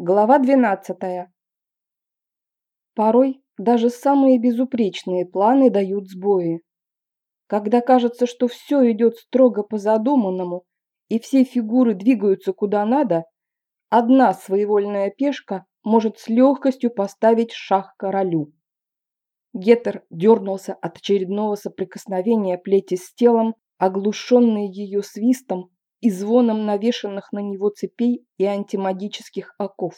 Глава 12. Порой даже самые безупречные планы дают сбои. Когда кажется, что все идет строго по задуманному, и все фигуры двигаются куда надо, одна своевольная пешка может с легкостью поставить шах королю. Гетер дернулся от очередного соприкосновения плети с телом, оглушенный ее свистом и звоном навешанных на него цепей и антимагических оков.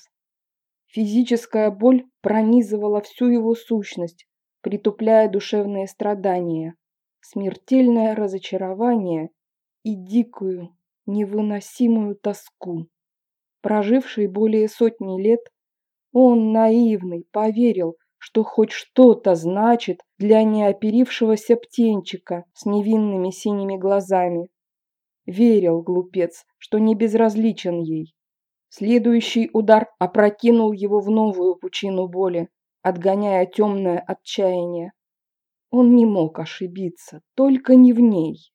Физическая боль пронизывала всю его сущность, притупляя душевные страдания, смертельное разочарование и дикую, невыносимую тоску. Проживший более сотни лет, он, наивный, поверил, что хоть что-то значит для неоперившегося птенчика с невинными синими глазами. Верил, глупец, что не безразличен ей. Следующий удар опрокинул его в новую пучину боли, отгоняя темное отчаяние. Он не мог ошибиться, только не в ней.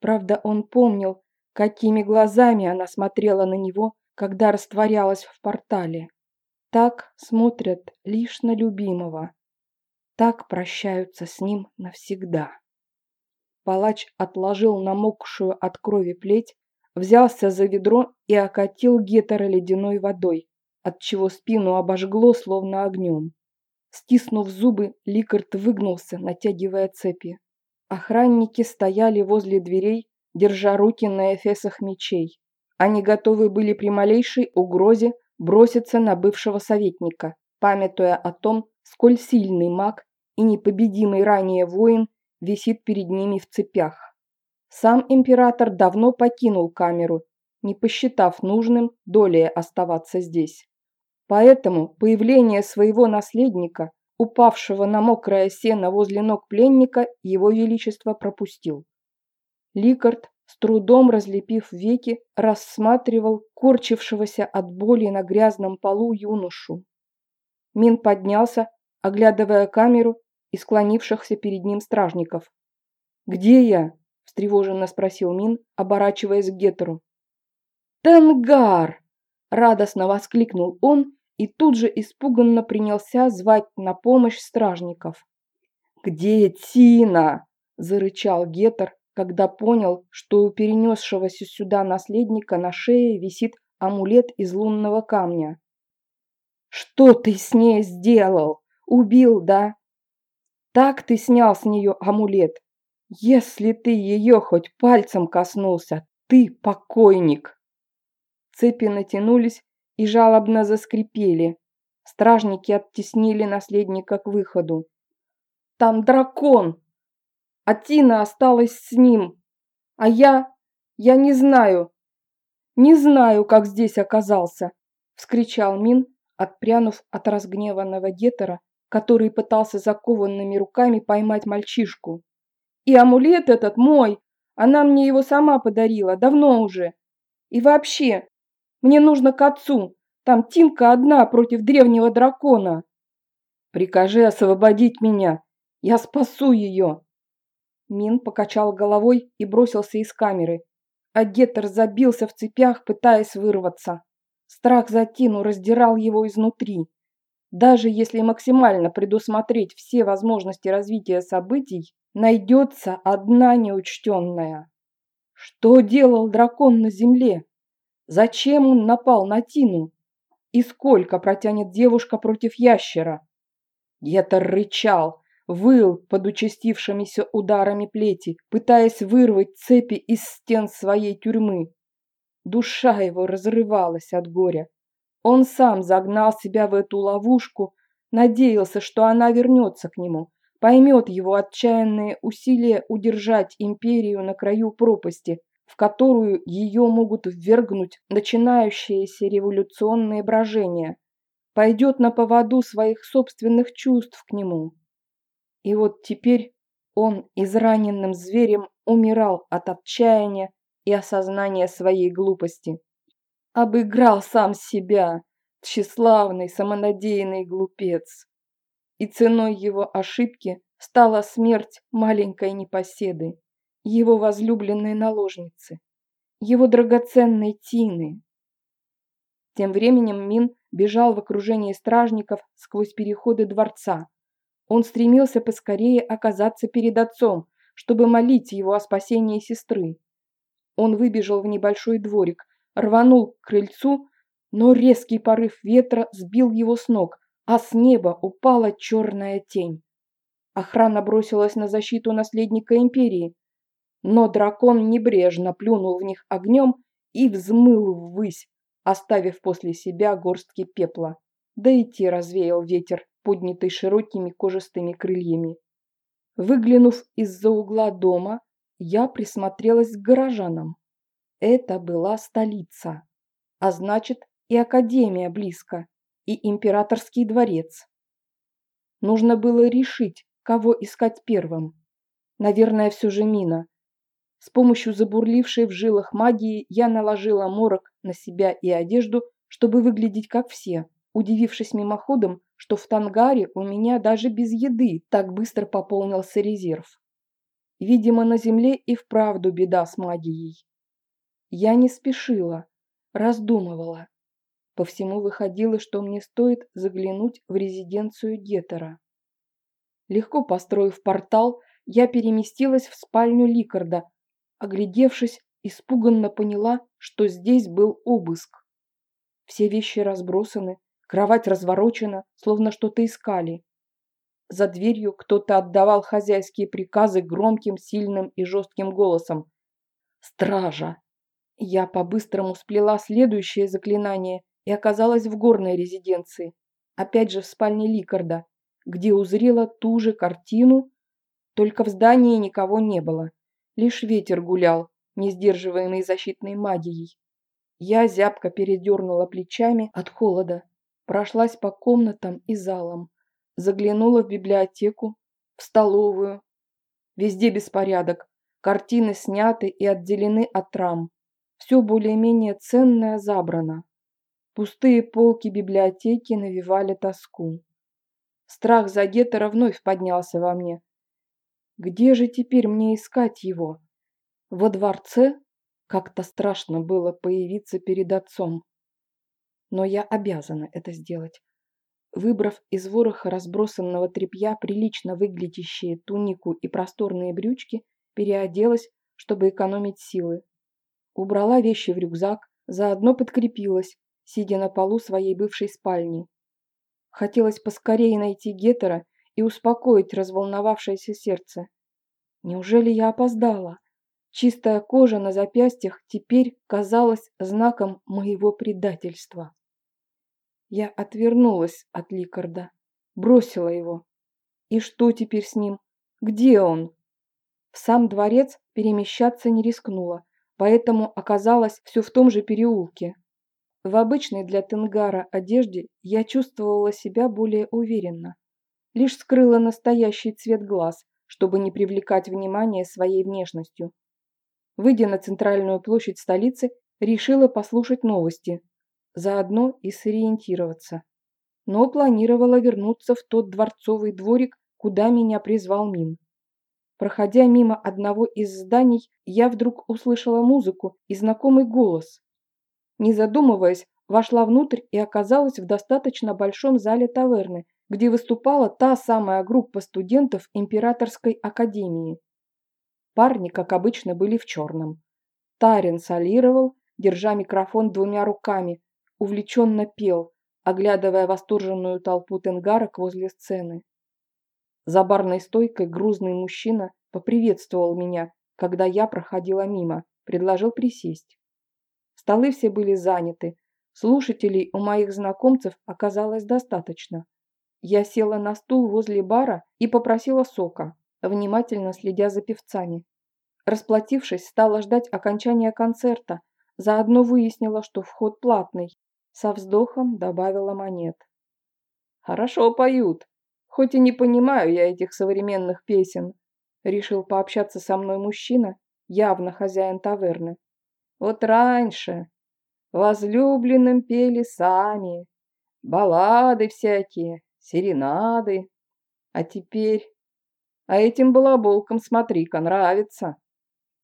Правда, он помнил, какими глазами она смотрела на него, когда растворялась в портале. Так смотрят лишь на любимого. Так прощаются с ним навсегда. Палач отложил намокшую от крови плеть, взялся за ведро и окатил гетера ледяной водой, отчего спину обожгло словно огнем. Стиснув зубы, Ликард выгнулся, натягивая цепи. Охранники стояли возле дверей, держа руки на эфесах мечей. Они готовы были при малейшей угрозе броситься на бывшего советника, памятуя о том, сколь сильный маг и непобедимый ранее воин висит перед ними в цепях. Сам император давно покинул камеру, не посчитав нужным долее оставаться здесь. Поэтому появление своего наследника, упавшего на мокрое сено возле ног пленника, его величество пропустил. Ликард, с трудом разлепив веки, рассматривал корчившегося от боли на грязном полу юношу. Мин поднялся, оглядывая камеру и склонившихся перед ним стражников. «Где я?» – встревоженно спросил Мин, оборачиваясь к Гетеру. «Тенгар!» – радостно воскликнул он и тут же испуганно принялся звать на помощь стражников. «Где Тина?» – зарычал Гетер, когда понял, что у перенесшегося сюда наследника на шее висит амулет из лунного камня. «Что ты с ней сделал? Убил, да?» Так ты снял с нее амулет. Если ты ее хоть пальцем коснулся, ты покойник. Цепи натянулись и жалобно заскрипели. Стражники оттеснили наследника к выходу. Там дракон! А Тина осталась с ним. А я... я не знаю. Не знаю, как здесь оказался, вскричал Мин, отпрянув от разгневанного Гетера который пытался закованными руками поймать мальчишку. «И амулет этот мой! Она мне его сама подарила, давно уже. И вообще, мне нужно к отцу, там Тинка одна против древнего дракона. Прикажи освободить меня, я спасу ее!» Мин покачал головой и бросился из камеры, а Геттер забился в цепях, пытаясь вырваться. Страх за Тину раздирал его изнутри. Даже если максимально предусмотреть все возможности развития событий, найдется одна неучтенная. Что делал дракон на земле? Зачем он напал на Тину? И сколько протянет девушка против ящера? Гетер рычал, выл под участившимися ударами плети, пытаясь вырвать цепи из стен своей тюрьмы. Душа его разрывалась от горя. Он сам загнал себя в эту ловушку, надеялся, что она вернется к нему, поймет его отчаянные усилия удержать империю на краю пропасти, в которую ее могут ввергнуть начинающиеся революционные брожения, пойдет на поводу своих собственных чувств к нему. И вот теперь он израненным зверем умирал от отчаяния и осознания своей глупости обыграл сам себя, тщеславный, самонадеянный глупец. И ценой его ошибки стала смерть маленькой непоседы, его возлюбленной наложницы, его драгоценной Тины. Тем временем Мин бежал в окружении стражников сквозь переходы дворца. Он стремился поскорее оказаться перед отцом, чтобы молить его о спасении сестры. Он выбежал в небольшой дворик, рванул к крыльцу, но резкий порыв ветра сбил его с ног, а с неба упала черная тень. Охрана бросилась на защиту наследника империи, но дракон небрежно плюнул в них огнем и взмыл ввысь, оставив после себя горстки пепла. Да и те развеял ветер, поднятый широкими кожистыми крыльями. Выглянув из-за угла дома, я присмотрелась к горожанам. Это была столица, а значит и академия близко, и императорский дворец. Нужно было решить, кого искать первым. Наверное, все же Мина. С помощью забурлившей в жилах магии я наложила морок на себя и одежду, чтобы выглядеть как все, удивившись мимоходом, что в Тангаре у меня даже без еды так быстро пополнился резерв. Видимо, на земле и вправду беда с магией. Я не спешила, раздумывала. По всему выходило, что мне стоит заглянуть в резиденцию Гетера. Легко построив портал, я переместилась в спальню Ликарда. Оглядевшись, испуганно поняла, что здесь был обыск. Все вещи разбросаны, кровать разворочена, словно что-то искали. За дверью кто-то отдавал хозяйские приказы громким, сильным и жестким голосом. «Стража!» Я по-быстрому сплела следующее заклинание и оказалась в горной резиденции, опять же в спальне Ликарда где узрела ту же картину, только в здании никого не было. Лишь ветер гулял, не сдерживаемый защитной магией. Я зябко передернула плечами от холода, прошлась по комнатам и залам, заглянула в библиотеку, в столовую. Везде беспорядок, картины сняты и отделены от рам. Все более-менее ценное забрано. Пустые полки библиотеки навевали тоску. Страх за Геттера вновь поднялся во мне. Где же теперь мне искать его? Во дворце? Как-то страшно было появиться перед отцом. Но я обязана это сделать. Выбрав из вороха разбросанного тряпья прилично выглядящие тунику и просторные брючки, переоделась, чтобы экономить силы. Убрала вещи в рюкзак, заодно подкрепилась, сидя на полу своей бывшей спальни. Хотелось поскорее найти Гетера и успокоить разволновавшееся сердце. Неужели я опоздала? Чистая кожа на запястьях теперь казалась знаком моего предательства. Я отвернулась от Ликарда, бросила его. И что теперь с ним? Где он? В сам дворец перемещаться не рискнула, поэтому оказалась все в том же переулке. В обычной для Тенгара одежде я чувствовала себя более уверенно. Лишь скрыла настоящий цвет глаз, чтобы не привлекать внимание своей внешностью. Выйдя на центральную площадь столицы, решила послушать новости, заодно и сориентироваться. Но планировала вернуться в тот дворцовый дворик, куда меня призвал Мин. Проходя мимо одного из зданий, я вдруг услышала музыку и знакомый голос. Не задумываясь, вошла внутрь и оказалась в достаточно большом зале таверны, где выступала та самая группа студентов Императорской академии. Парни, как обычно, были в черном. Тарин солировал, держа микрофон двумя руками, увлеченно пел, оглядывая восторженную толпу тенгарок возле сцены. За барной стойкой грузный мужчина поприветствовал меня, когда я проходила мимо, предложил присесть. Столы все были заняты. Слушателей у моих знакомцев оказалось достаточно. Я села на стул возле бара и попросила сока, внимательно следя за певцами. Расплатившись, стала ждать окончания концерта, заодно выяснила, что вход платный. Со вздохом добавила монет. «Хорошо поют, хоть и не понимаю я этих современных песен», решил пообщаться со мной мужчина, явно хозяин таверны. Вот раньше возлюбленным пели сами, баллады всякие, серенады. А теперь... А этим балаболкам, смотри-ка, нравится.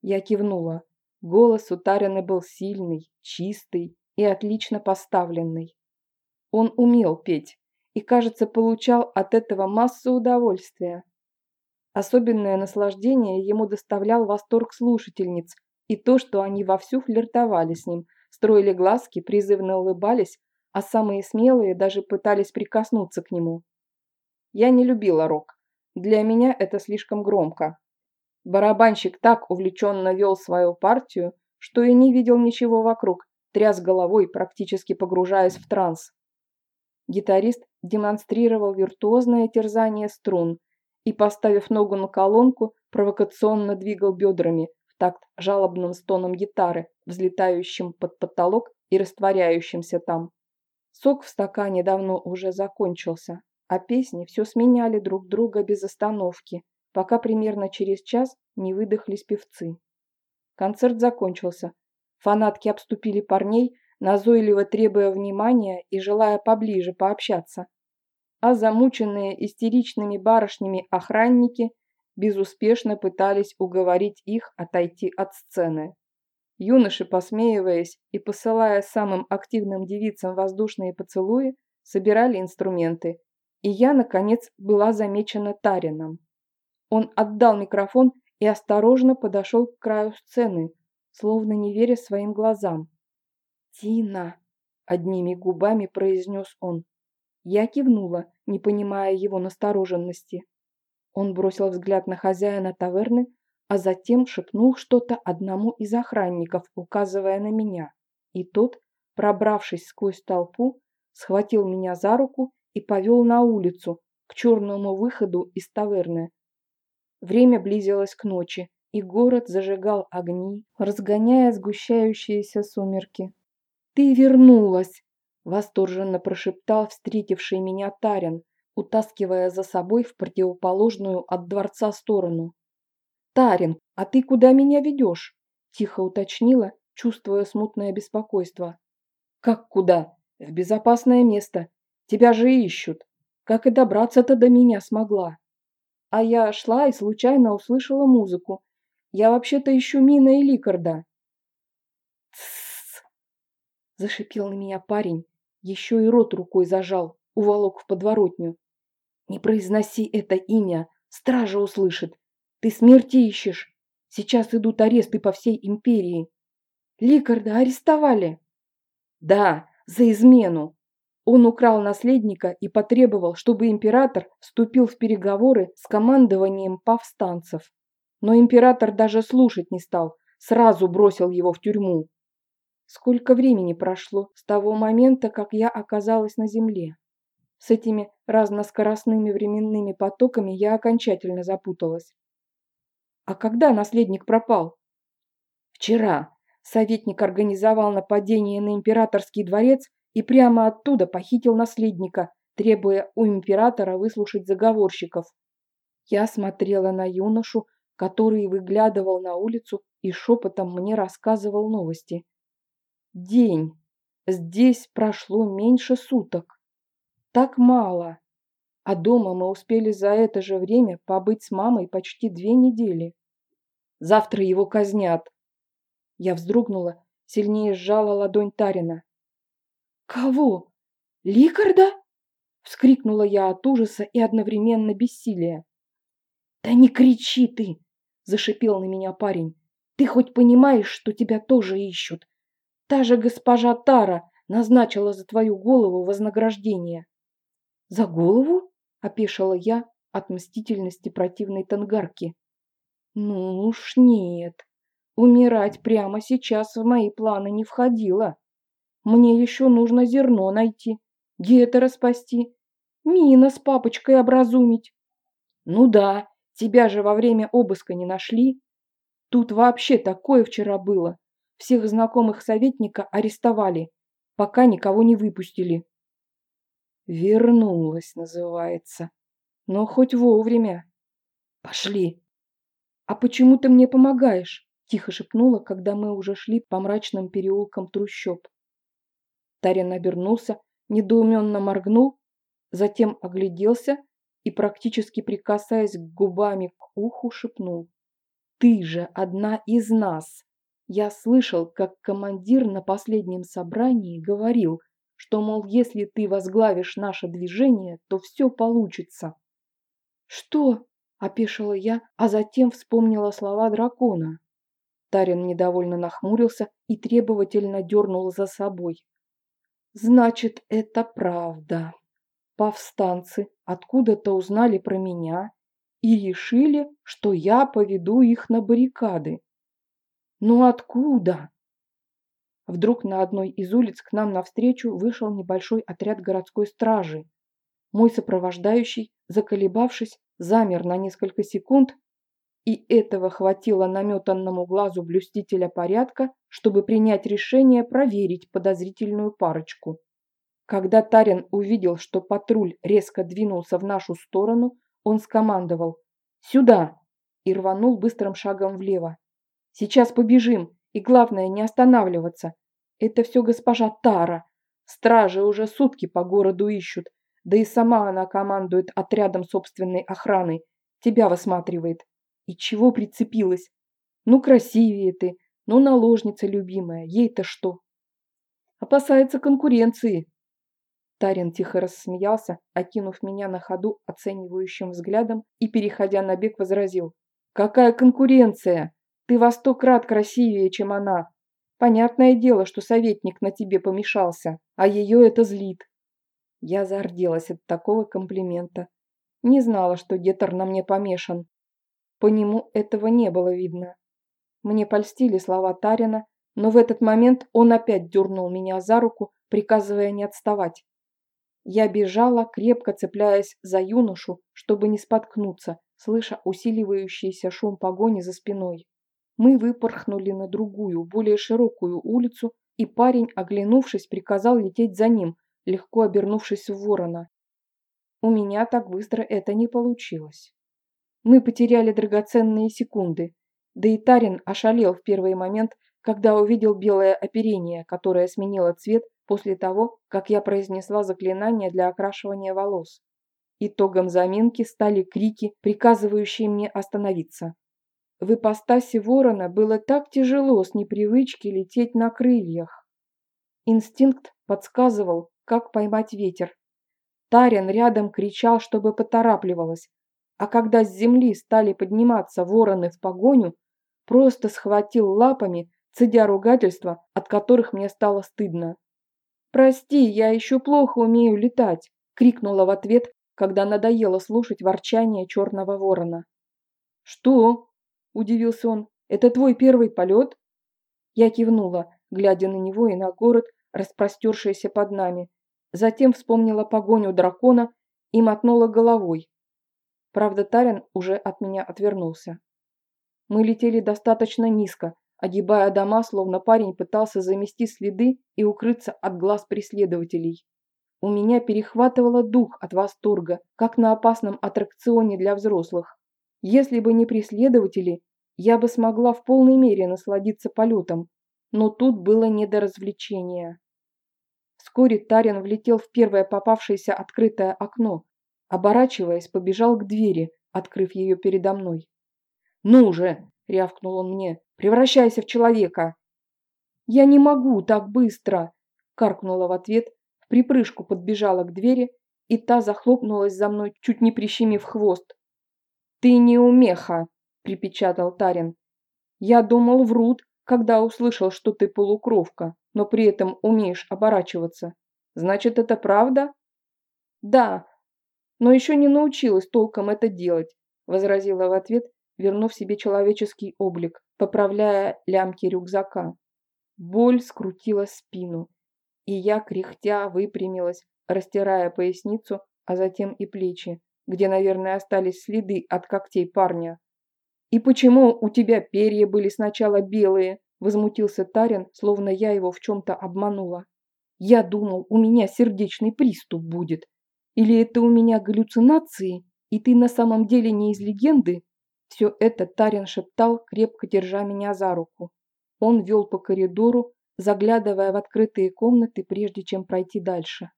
Я кивнула. Голос у Тарины был сильный, чистый, и отлично поставленный. Он умел петь и, кажется, получал от этого массу удовольствия. Особенное наслаждение ему доставлял восторг слушательниц и то, что они вовсю флиртовали с ним, строили глазки, призывно улыбались, а самые смелые даже пытались прикоснуться к нему. Я не любила рок. Для меня это слишком громко. Барабанщик так увлеченно вел свою партию, что и не видел ничего вокруг, тряс головой, практически погружаясь в транс. Гитарист демонстрировал виртуозное терзание струн и, поставив ногу на колонку, провокационно двигал бедрами в такт жалобным стоном гитары, взлетающим под потолок и растворяющимся там. Сок в стакане давно уже закончился, а песни все сменяли друг друга без остановки, пока примерно через час не выдохлись певцы. Концерт закончился. Фанатки обступили парней, назойливо требуя внимания и желая поближе пообщаться. А замученные истеричными барышнями охранники безуспешно пытались уговорить их отойти от сцены. Юноши, посмеиваясь и посылая самым активным девицам воздушные поцелуи, собирали инструменты, и я, наконец, была замечена Тарином. Он отдал микрофон и осторожно подошел к краю сцены, словно не веря своим глазам. «Тина!» – одними губами произнес он. Я кивнула, не понимая его настороженности. Он бросил взгляд на хозяина таверны, а затем шепнул что-то одному из охранников, указывая на меня. И тот, пробравшись сквозь толпу, схватил меня за руку и повел на улицу, к черному выходу из таверны. Время близилось к ночи, и город зажигал огни, разгоняя сгущающиеся сумерки. «Ты вернулась!» – восторженно прошептал встретивший меня Тарин, утаскивая за собой в противоположную от дворца сторону. «Тарин, а ты куда меня ведешь?» – тихо уточнила, чувствуя смутное беспокойство. «Как куда? В безопасное место. Тебя же ищут. Как и добраться-то до меня смогла?» А я шла и случайно услышала музыку. Я вообще-то ищу Мина и Ликарда. «Тссс!» – зашипел на меня парень. Еще и рот рукой зажал, уволок в подворотню. «Не произноси это имя, стража услышит. Ты смерти ищешь. Сейчас идут аресты по всей империи. Ликарда арестовали. Да, за измену. Он украл наследника и потребовал, чтобы император вступил в переговоры с командованием повстанцев. Но император даже слушать не стал, сразу бросил его в тюрьму. Сколько времени прошло с того момента, как я оказалась на земле? С этими разноскоростными временными потоками я окончательно запуталась. А когда наследник пропал? Вчера советник организовал нападение на императорский дворец и прямо оттуда похитил наследника, требуя у императора выслушать заговорщиков. Я смотрела на юношу, который выглядывал на улицу и шепотом мне рассказывал новости. День. Здесь прошло меньше суток. Так мало. А дома мы успели за это же время побыть с мамой почти две недели. Завтра его казнят. Я вздрогнула, сильнее сжала ладонь Тарина. «Кого? Ликарда?» Вскрикнула я от ужаса и одновременно бессилия. «Да не кричи ты!» – зашипел на меня парень. «Ты хоть понимаешь, что тебя тоже ищут? Та же госпожа Тара назначила за твою голову вознаграждение». «За голову?» опешила я от мстительности противной тангарки. Ну уж нет, умирать прямо сейчас в мои планы не входило. Мне еще нужно зерно найти, гетера спасти, Мина с папочкой образумить. Ну да, тебя же во время обыска не нашли. Тут вообще такое вчера было. Всех знакомых советника арестовали, пока никого не выпустили. Вернулась, называется. Но хоть вовремя. Пошли. А почему ты мне помогаешь? Тихо шепнула, когда мы уже шли по мрачным переулкам трущоб. Тарин обернулся, недоуменно моргнул, затем огляделся и, практически прикасаясь губами к уху, шепнул. «Ты же одна из нас! Я слышал, как командир на последнем собрании говорил, что, мол, если ты возглавишь наше движение, то все получится. Что? Опешила я, а затем вспомнила слова дракона. Тарин недовольно нахмурился и требовательно дернул за собой. Значит, это правда. Повстанцы откуда-то узнали про меня и решили, что я поведу их на баррикады. Ну откуда? Вдруг на одной из улиц к нам навстречу вышел небольшой отряд городской стражи. Мой сопровождающий, заколебавшись, замер на несколько секунд, и этого хватило наметанному глазу блюстителя порядка, чтобы принять решение проверить подозрительную парочку. Когда Тарин увидел, что патруль резко двинулся в нашу сторону, он скомандовал «Сюда!» и рванул быстрым шагом влево. «Сейчас побежим, и главное не останавливаться. Это все госпожа Тара. Стражи уже сутки по городу ищут, да и сама она командует отрядом собственной охраны, тебя высматривает. И чего прицепилась? Ну, красивее ты, ну, наложница любимая, ей-то что? Опасается конкуренции. Тарин тихо рассмеялся, окинув меня на ходу оценивающим взглядом и, переходя на бег, возразил. «Какая конкуренция? Ты во сто крат красивее, чем она. Понятное дело, что советник на тебе помешался, а ее это злит. Я зарделась от такого комплимента. Не знала, что Гетер на мне помешан. По нему этого не было видно. Мне польстили слова Тарина, но в этот момент он опять дернул меня за руку, приказывая не отставать. Я бежала, крепко цепляясь за юношу, чтобы не споткнуться, слыша усиливающийся шум погони за спиной. Мы выпорхнули на другую, более широкую улицу, и парень, оглянувшись, приказал лететь за ним, легко обернувшись в ворона. У меня так быстро это не получилось. Мы потеряли драгоценные секунды, да и Тарин ошалел в первый момент, когда увидел белое оперение, которое сменило цвет после того, как я произнесла заклинание для окрашивания волос. Итогом заминки стали крики, приказывающие мне остановиться. В ипостаси ворона было так тяжело с непривычки лететь на крыльях. Инстинкт подсказывал, как поймать ветер. Тарин рядом кричал, чтобы поторапливалась, а когда с земли стали подниматься вороны в погоню, просто схватил лапами, цедя ругательства, от которых мне стало стыдно. «Прости, я еще плохо умею летать!» – крикнула в ответ, когда надоело слушать ворчание черного ворона. «Что?» – удивился он. «Это твой первый полет?» Я кивнула, глядя на него и на город, распростершийся под нами. Затем вспомнила погоню дракона и мотнула головой. Правда, Тарин уже от меня отвернулся. Мы летели достаточно низко, огибая дома, словно парень пытался замести следы и укрыться от глаз преследователей. У меня перехватывало дух от восторга, как на опасном аттракционе для взрослых. Если бы не преследователи, я бы смогла в полной мере насладиться полетом, но тут было не до развлечения. Вскоре Тарин влетел в первое попавшееся открытое окно. Оборачиваясь, побежал к двери, открыв ее передо мной. «Ну же!» – рявкнул он мне. «Превращайся в человека!» «Я не могу так быстро!» – каркнула в ответ, в припрыжку подбежала к двери, и та захлопнулась за мной, чуть не прищемив хвост. «Ты не умеха!» – припечатал Тарин. «Я думал, врут, когда услышал, что ты полукровка, но при этом умеешь оборачиваться. Значит, это правда?» «Да, но еще не научилась толком это делать», – возразила в ответ, вернув себе человеческий облик, поправляя лямки рюкзака. Боль скрутила спину, и я, кряхтя, выпрямилась, растирая поясницу, а затем и плечи, где, наверное, остались следы от когтей парня. «И почему у тебя перья были сначала белые?» – возмутился Тарин, словно я его в чем-то обманула. «Я думал, у меня сердечный приступ будет. Или это у меня галлюцинации, и ты на самом деле не из легенды?» Все это Тарин шептал, крепко держа меня за руку. Он вел по коридору, заглядывая в открытые комнаты, прежде чем пройти дальше.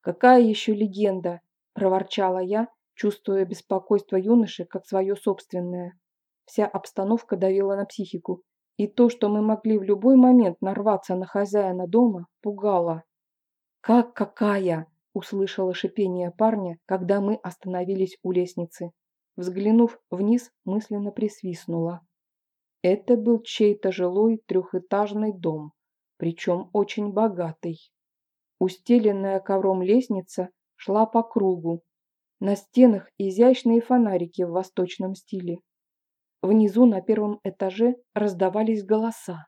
«Какая еще легенда?» – проворчала я, чувствуя беспокойство юноши как свое собственное. Вся обстановка давила на психику, И то, что мы могли в любой момент нарваться на хозяина дома, пугало. «Как какая?» – услышала шипение парня, когда мы остановились у лестницы. Взглянув вниз, мысленно присвистнула. Это был чей-то жилой трехэтажный дом, причем очень богатый. Устеленная ковром лестница шла по кругу. На стенах изящные фонарики в восточном стиле. Внизу на первом этаже раздавались голоса.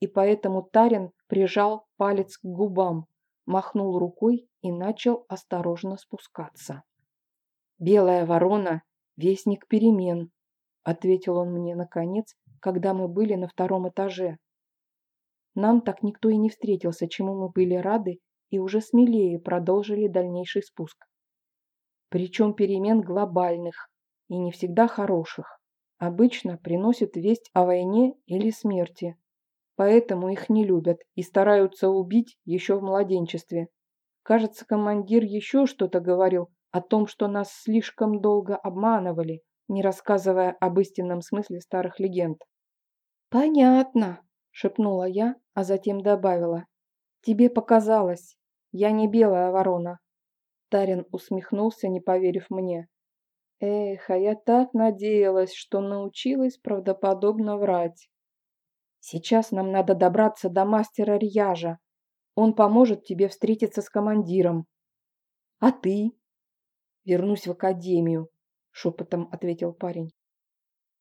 И поэтому Тарин прижал палец к губам, махнул рукой и начал осторожно спускаться. «Белая ворона – вестник перемен», – ответил он мне наконец, когда мы были на втором этаже. Нам так никто и не встретился, чему мы были рады и уже смелее продолжили дальнейший спуск. Причем перемен глобальных и не всегда хороших. Обычно приносят весть о войне или смерти. Поэтому их не любят и стараются убить еще в младенчестве. Кажется, командир еще что-то говорил о том, что нас слишком долго обманывали, не рассказывая об истинном смысле старых легенд. «Понятно», – шепнула я, а затем добавила. «Тебе показалось. Я не белая ворона». Тарин усмехнулся, не поверив мне. Эх, а я так надеялась, что научилась правдоподобно врать. Сейчас нам надо добраться до мастера Рьяжа. Он поможет тебе встретиться с командиром. А ты? Вернусь в академию, шепотом ответил парень.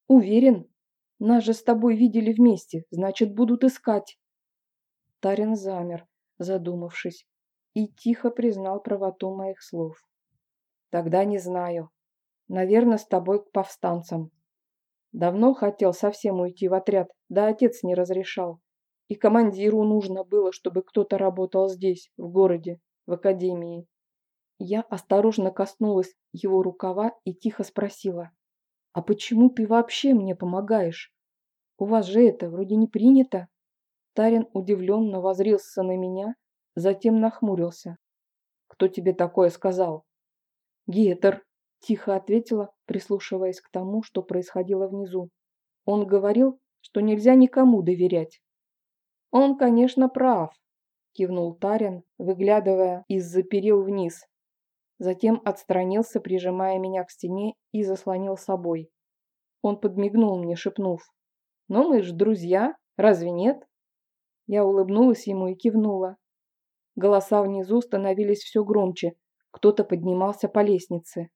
Уверен, нас же с тобой видели вместе, значит, будут искать. Тарин замер, задумавшись, и тихо признал правоту моих слов. Тогда не знаю. Наверное, с тобой к повстанцам. Давно хотел совсем уйти в отряд, да отец не разрешал. И командиру нужно было, чтобы кто-то работал здесь, в городе, в академии. Я осторожно коснулась его рукава и тихо спросила. «А почему ты вообще мне помогаешь? У вас же это вроде не принято». Тарин удивленно возрился на меня, затем нахмурился. «Кто тебе такое сказал?» «Гетер», – тихо ответила, прислушиваясь к тому, что происходило внизу. Он говорил, что нельзя никому доверять. «Он, конечно, прав», – кивнул Тарин, выглядывая из-за перил вниз. Затем отстранился, прижимая меня к стене и заслонил собой. Он подмигнул мне, шепнув. «Ну мы ж друзья, разве нет?» Я улыбнулась ему и кивнула. Голоса внизу становились все громче. Кто-то поднимался по лестнице.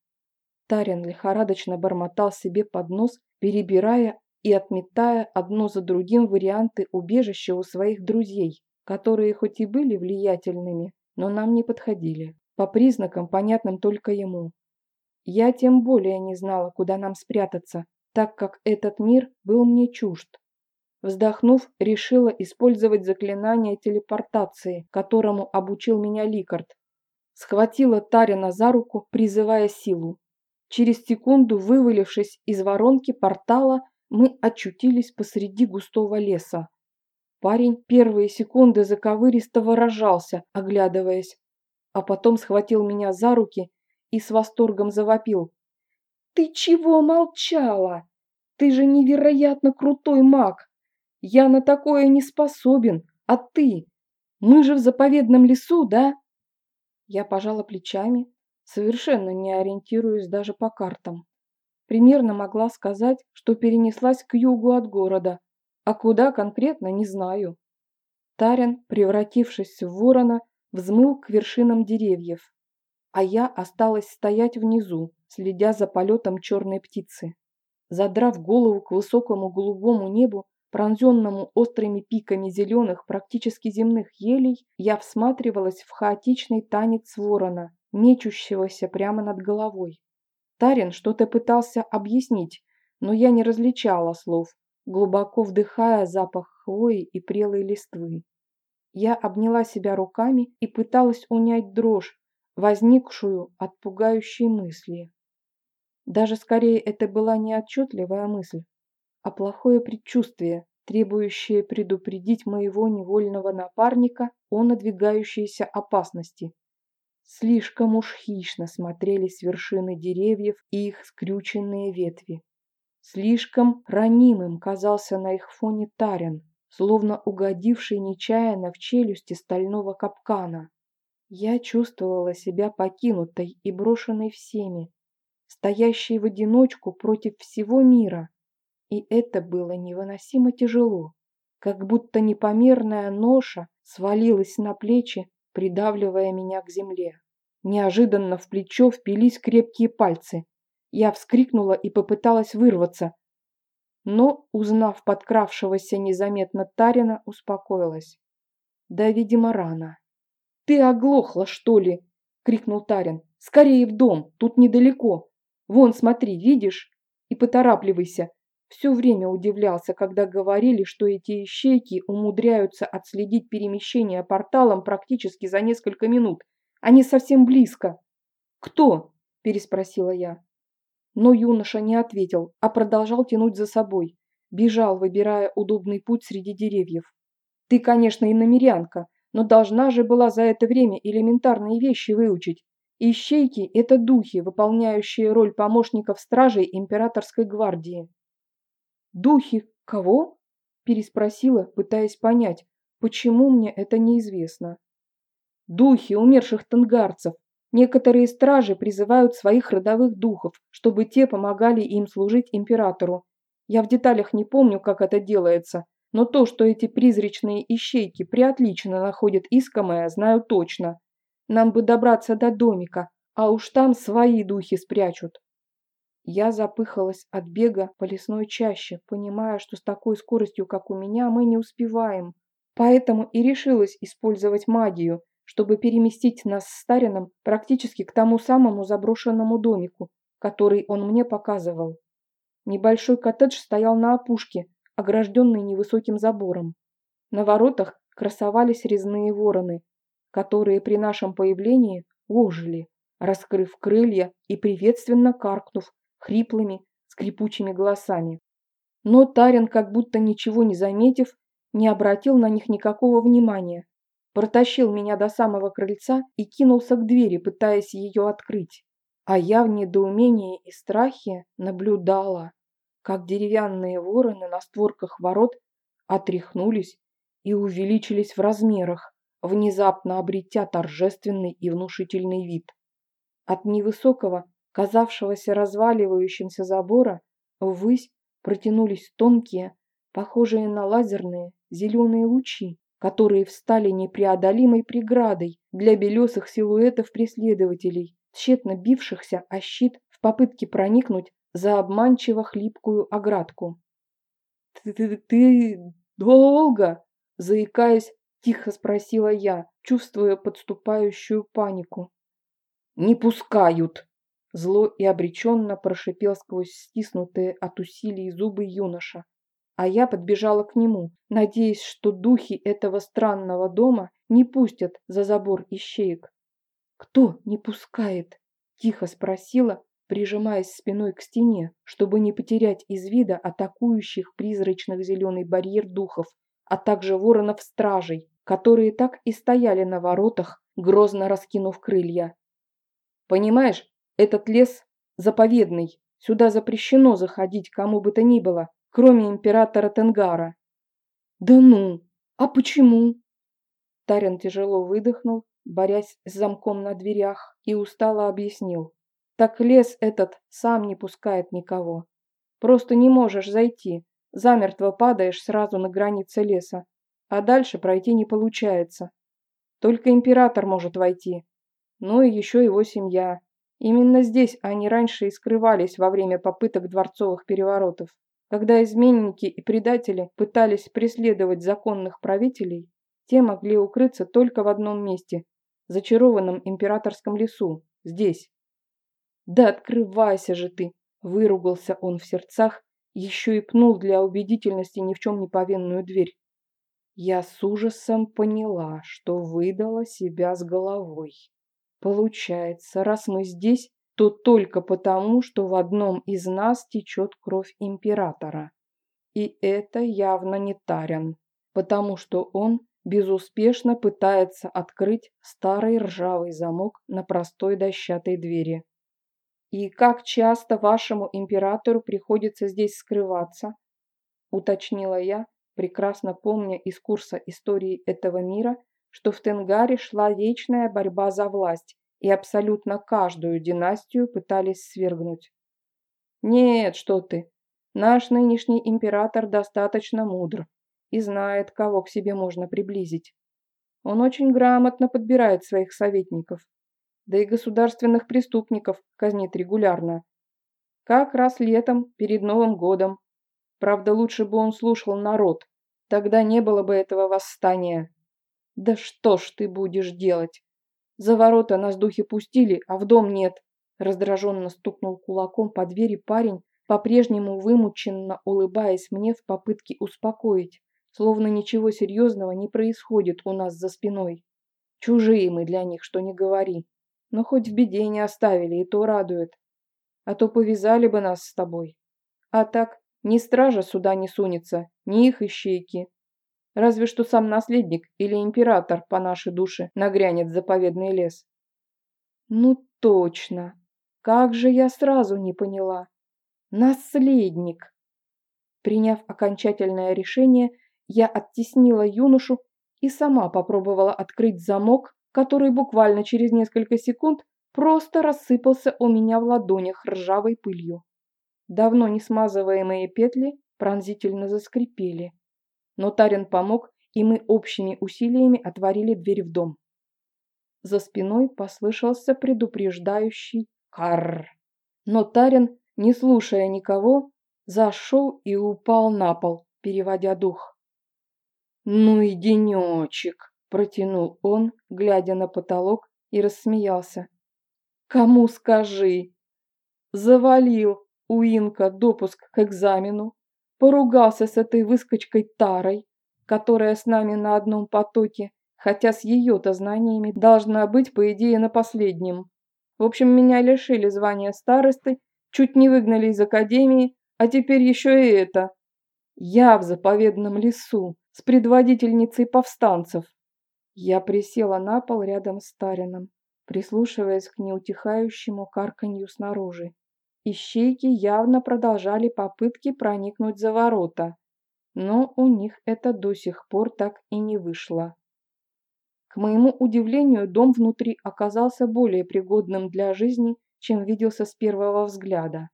Тарин лихорадочно бормотал себе под нос, перебирая и отметая одно за другим варианты убежища у своих друзей, которые хоть и были влиятельными, но нам не подходили по признакам, понятным только ему. Я тем более не знала, куда нам спрятаться, так как этот мир был мне чужд. Вздохнув, решила использовать заклинание телепортации, которому обучил меня Ликард. Схватила Тарина за руку, призывая силу. Через секунду, вывалившись из воронки портала, мы очутились посреди густого леса. Парень первые секунды заковыристо выражался, оглядываясь, а потом схватил меня за руки и с восторгом завопил. «Ты чего молчала? Ты же невероятно крутой маг! Я на такое не способен, а ты? Мы же в заповедном лесу, да?» Я пожала плечами, совершенно не ориентируясь даже по картам. Примерно могла сказать, что перенеслась к югу от города, а куда конкретно не знаю. Тарин, превратившись в ворона, взмыл к вершинам деревьев, а я осталась стоять внизу, следя за полетом черной птицы. Задрав голову к высокому голубому небу, пронзенному острыми пиками зеленых, практически земных елей, я всматривалась в хаотичный танец ворона, мечущегося прямо над головой. Тарин что-то пытался объяснить, но я не различала слов, глубоко вдыхая запах хвои и прелой листвы. Я обняла себя руками и пыталась унять дрожь, возникшую от пугающей мысли. Даже скорее это была не отчетливая мысль, а плохое предчувствие, требующее предупредить моего невольного напарника о надвигающейся опасности. Слишком уж хищно смотрели с вершины деревьев и их скрюченные ветви. Слишком ранимым казался на их фоне Тарин, словно угодивший нечаянно в челюсти стального капкана. Я чувствовала себя покинутой и брошенной всеми, стоящей в одиночку против всего мира. И это было невыносимо тяжело, как будто непомерная ноша свалилась на плечи, придавливая меня к земле. Неожиданно в плечо впились крепкие пальцы. Я вскрикнула и попыталась вырваться, но, узнав подкравшегося незаметно Тарина, успокоилась. Да, видимо, рано. «Ты оглохла, что ли?» — крикнул Тарин. «Скорее в дом, тут недалеко. Вон, смотри, видишь? И поторапливайся. Все время удивлялся, когда говорили, что эти ищейки умудряются отследить перемещение порталом практически за несколько минут. Они совсем близко. «Кто?» – переспросила я. Но юноша не ответил, а продолжал тянуть за собой. Бежал, выбирая удобный путь среди деревьев. «Ты, конечно, и намерянка, но должна же была за это время элементарные вещи выучить. Ищейки – это духи, выполняющие роль помощников стражей императорской гвардии. «Духи кого?» – переспросила, пытаясь понять, почему мне это неизвестно. «Духи умерших тангарцев. Некоторые стражи призывают своих родовых духов, чтобы те помогали им служить императору. Я в деталях не помню, как это делается, но то, что эти призрачные ищейки приотлично находят искомое, знаю точно. Нам бы добраться до домика, а уж там свои духи спрячут. Я запыхалась от бега по лесной чаще, понимая, что с такой скоростью, как у меня, мы не успеваем. Поэтому и решилась использовать магию, чтобы переместить нас с Старином практически к тому самому заброшенному домику, который он мне показывал. Небольшой коттедж стоял на опушке, огражденный невысоким забором. На воротах красовались резные вороны, которые при нашем появлении ожили, раскрыв крылья и приветственно каркнув хриплыми, скрипучими голосами. Но Тарин, как будто ничего не заметив, не обратил на них никакого внимания, протащил меня до самого крыльца и кинулся к двери, пытаясь ее открыть. А я в недоумении и страхе наблюдала, как деревянные вороны на створках ворот отряхнулись и увеличились в размерах, внезапно обретя торжественный и внушительный вид. От невысокого, казавшегося разваливающимся забора, ввысь протянулись тонкие, похожие на лазерные, зеленые лучи, которые встали непреодолимой преградой для белесых силуэтов преследователей, тщетно бившихся о щит в попытке проникнуть за обманчиво хлипкую оградку. «Ты, ты, ты долго?» – заикаясь, Тихо спросила я, чувствуя подступающую панику. «Не пускают!» Зло и обреченно прошипел сквозь стиснутые от усилий зубы юноша. А я подбежала к нему, надеясь, что духи этого странного дома не пустят за забор ищеек. «Кто не пускает?» – тихо спросила, прижимаясь спиной к стене, чтобы не потерять из вида атакующих призрачных зеленый барьер духов, а также воронов-стражей, которые так и стояли на воротах, грозно раскинув крылья. «Понимаешь, этот лес заповедный, сюда запрещено заходить кому бы то ни было, кроме императора Тенгара». «Да ну! А почему?» Тарин тяжело выдохнул, борясь с замком на дверях, и устало объяснил. «Так лес этот сам не пускает никого. Просто не можешь зайти, Замертво падаешь сразу на границе леса, а дальше пройти не получается. Только император может войти. Ну и еще его семья. Именно здесь они раньше и скрывались во время попыток дворцовых переворотов. Когда изменники и предатели пытались преследовать законных правителей, те могли укрыться только в одном месте – зачарованном императорском лесу, здесь. «Да открывайся же ты!» – выругался он в сердцах еще и пнул для убедительности ни в чем не повинную дверь. Я с ужасом поняла, что выдала себя с головой. Получается, раз мы здесь, то только потому, что в одном из нас течет кровь императора. И это явно не Тарян, потому что он безуспешно пытается открыть старый ржавый замок на простой дощатой двери. «И как часто вашему императору приходится здесь скрываться?» – уточнила я, прекрасно помня из курса истории этого мира, что в Тенгаре шла вечная борьба за власть, и абсолютно каждую династию пытались свергнуть. «Нет, что ты, наш нынешний император достаточно мудр и знает, кого к себе можно приблизить. Он очень грамотно подбирает своих советников, да и государственных преступников казнит регулярно. Как раз летом, перед Новым годом. Правда, лучше бы он слушал народ, тогда не было бы этого восстания. Да что ж ты будешь делать? За ворота нас духи пустили, а в дом нет. Раздраженно стукнул кулаком по двери парень, по-прежнему вымученно улыбаясь мне в попытке успокоить, словно ничего серьезного не происходит у нас за спиной. Чужие мы для них, что не говори. Но хоть в беде не оставили, и то радует. А то повязали бы нас с тобой. А так, ни стража сюда не сунется, ни их ищейки. Разве что сам наследник или император по нашей душе нагрянет в заповедный лес. Ну точно. Как же я сразу не поняла. Наследник. Приняв окончательное решение, я оттеснила юношу и сама попробовала открыть замок который буквально через несколько секунд просто рассыпался у меня в ладонях ржавой пылью. Давно не смазываемые петли пронзительно заскрипели. Но Тарин помог, и мы общими усилиями отворили дверь в дом. За спиной послышался предупреждающий «карр». Но Тарин, не слушая никого, зашел и упал на пол, переводя дух. «Ну и денечек!» Протянул он, глядя на потолок, и рассмеялся. «Кому скажи?» Завалил у Инка допуск к экзамену, поругался с этой выскочкой Тарой, которая с нами на одном потоке, хотя с ее-то знаниями должна быть, по идее, на последнем. В общем, меня лишили звания старосты, чуть не выгнали из академии, а теперь еще и это. Я в заповедном лесу с предводительницей повстанцев. Я присела на пол рядом с Тарином, прислушиваясь к неутихающему карканью снаружи. Ищейки явно продолжали попытки проникнуть за ворота, но у них это до сих пор так и не вышло. К моему удивлению, дом внутри оказался более пригодным для жизни, чем виделся с первого взгляда.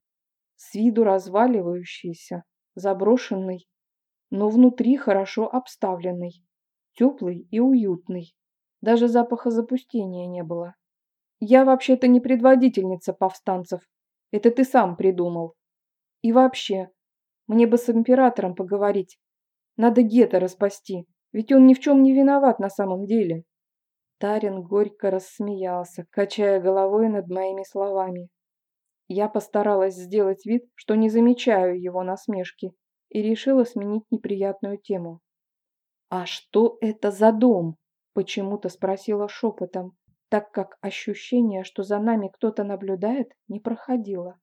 С виду разваливающийся, заброшенный, но внутри хорошо обставленный теплый и уютный. Даже запаха запустения не было. Я вообще-то не предводительница повстанцев. Это ты сам придумал. И вообще, мне бы с императором поговорить. Надо Гетера спасти, ведь он ни в чем не виноват на самом деле. Тарин горько рассмеялся, качая головой над моими словами. Я постаралась сделать вид, что не замечаю его насмешки, и решила сменить неприятную тему. «А что это за дом?» – почему-то спросила шепотом, так как ощущение, что за нами кто-то наблюдает, не проходило.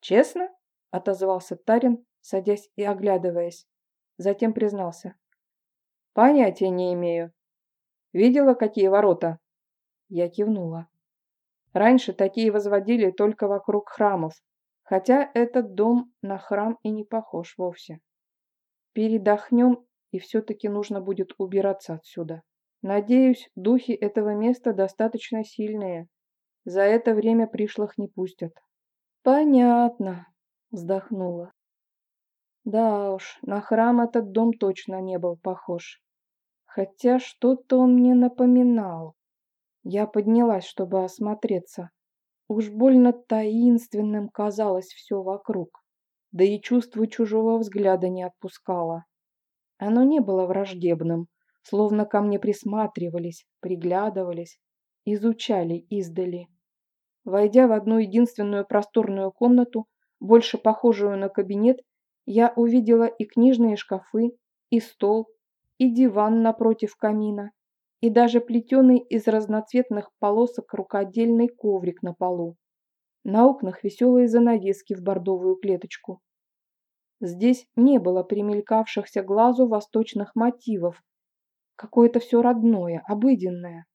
«Честно?» – отозвался Тарин, садясь и оглядываясь. Затем признался. «Понятия не имею. Видела, какие ворота?» Я кивнула. Раньше такие возводили только вокруг храмов, хотя этот дом на храм и не похож вовсе. Передохнем и все-таки нужно будет убираться отсюда. Надеюсь, духи этого места достаточно сильные. За это время пришлых не пустят. Понятно, вздохнула. Да уж, на храм этот дом точно не был похож. Хотя что-то он мне напоминал. Я поднялась, чтобы осмотреться. Уж больно таинственным казалось все вокруг. Да и чувство чужого взгляда не отпускало. Оно не было враждебным, словно ко мне присматривались, приглядывались, изучали издали. Войдя в одну единственную просторную комнату, больше похожую на кабинет, я увидела и книжные шкафы, и стол, и диван напротив камина, и даже плетеный из разноцветных полосок рукодельный коврик на полу. На окнах веселые занавески в бордовую клеточку. Здесь не было примелькавшихся глазу восточных мотивов. Какое-то все родное, обыденное.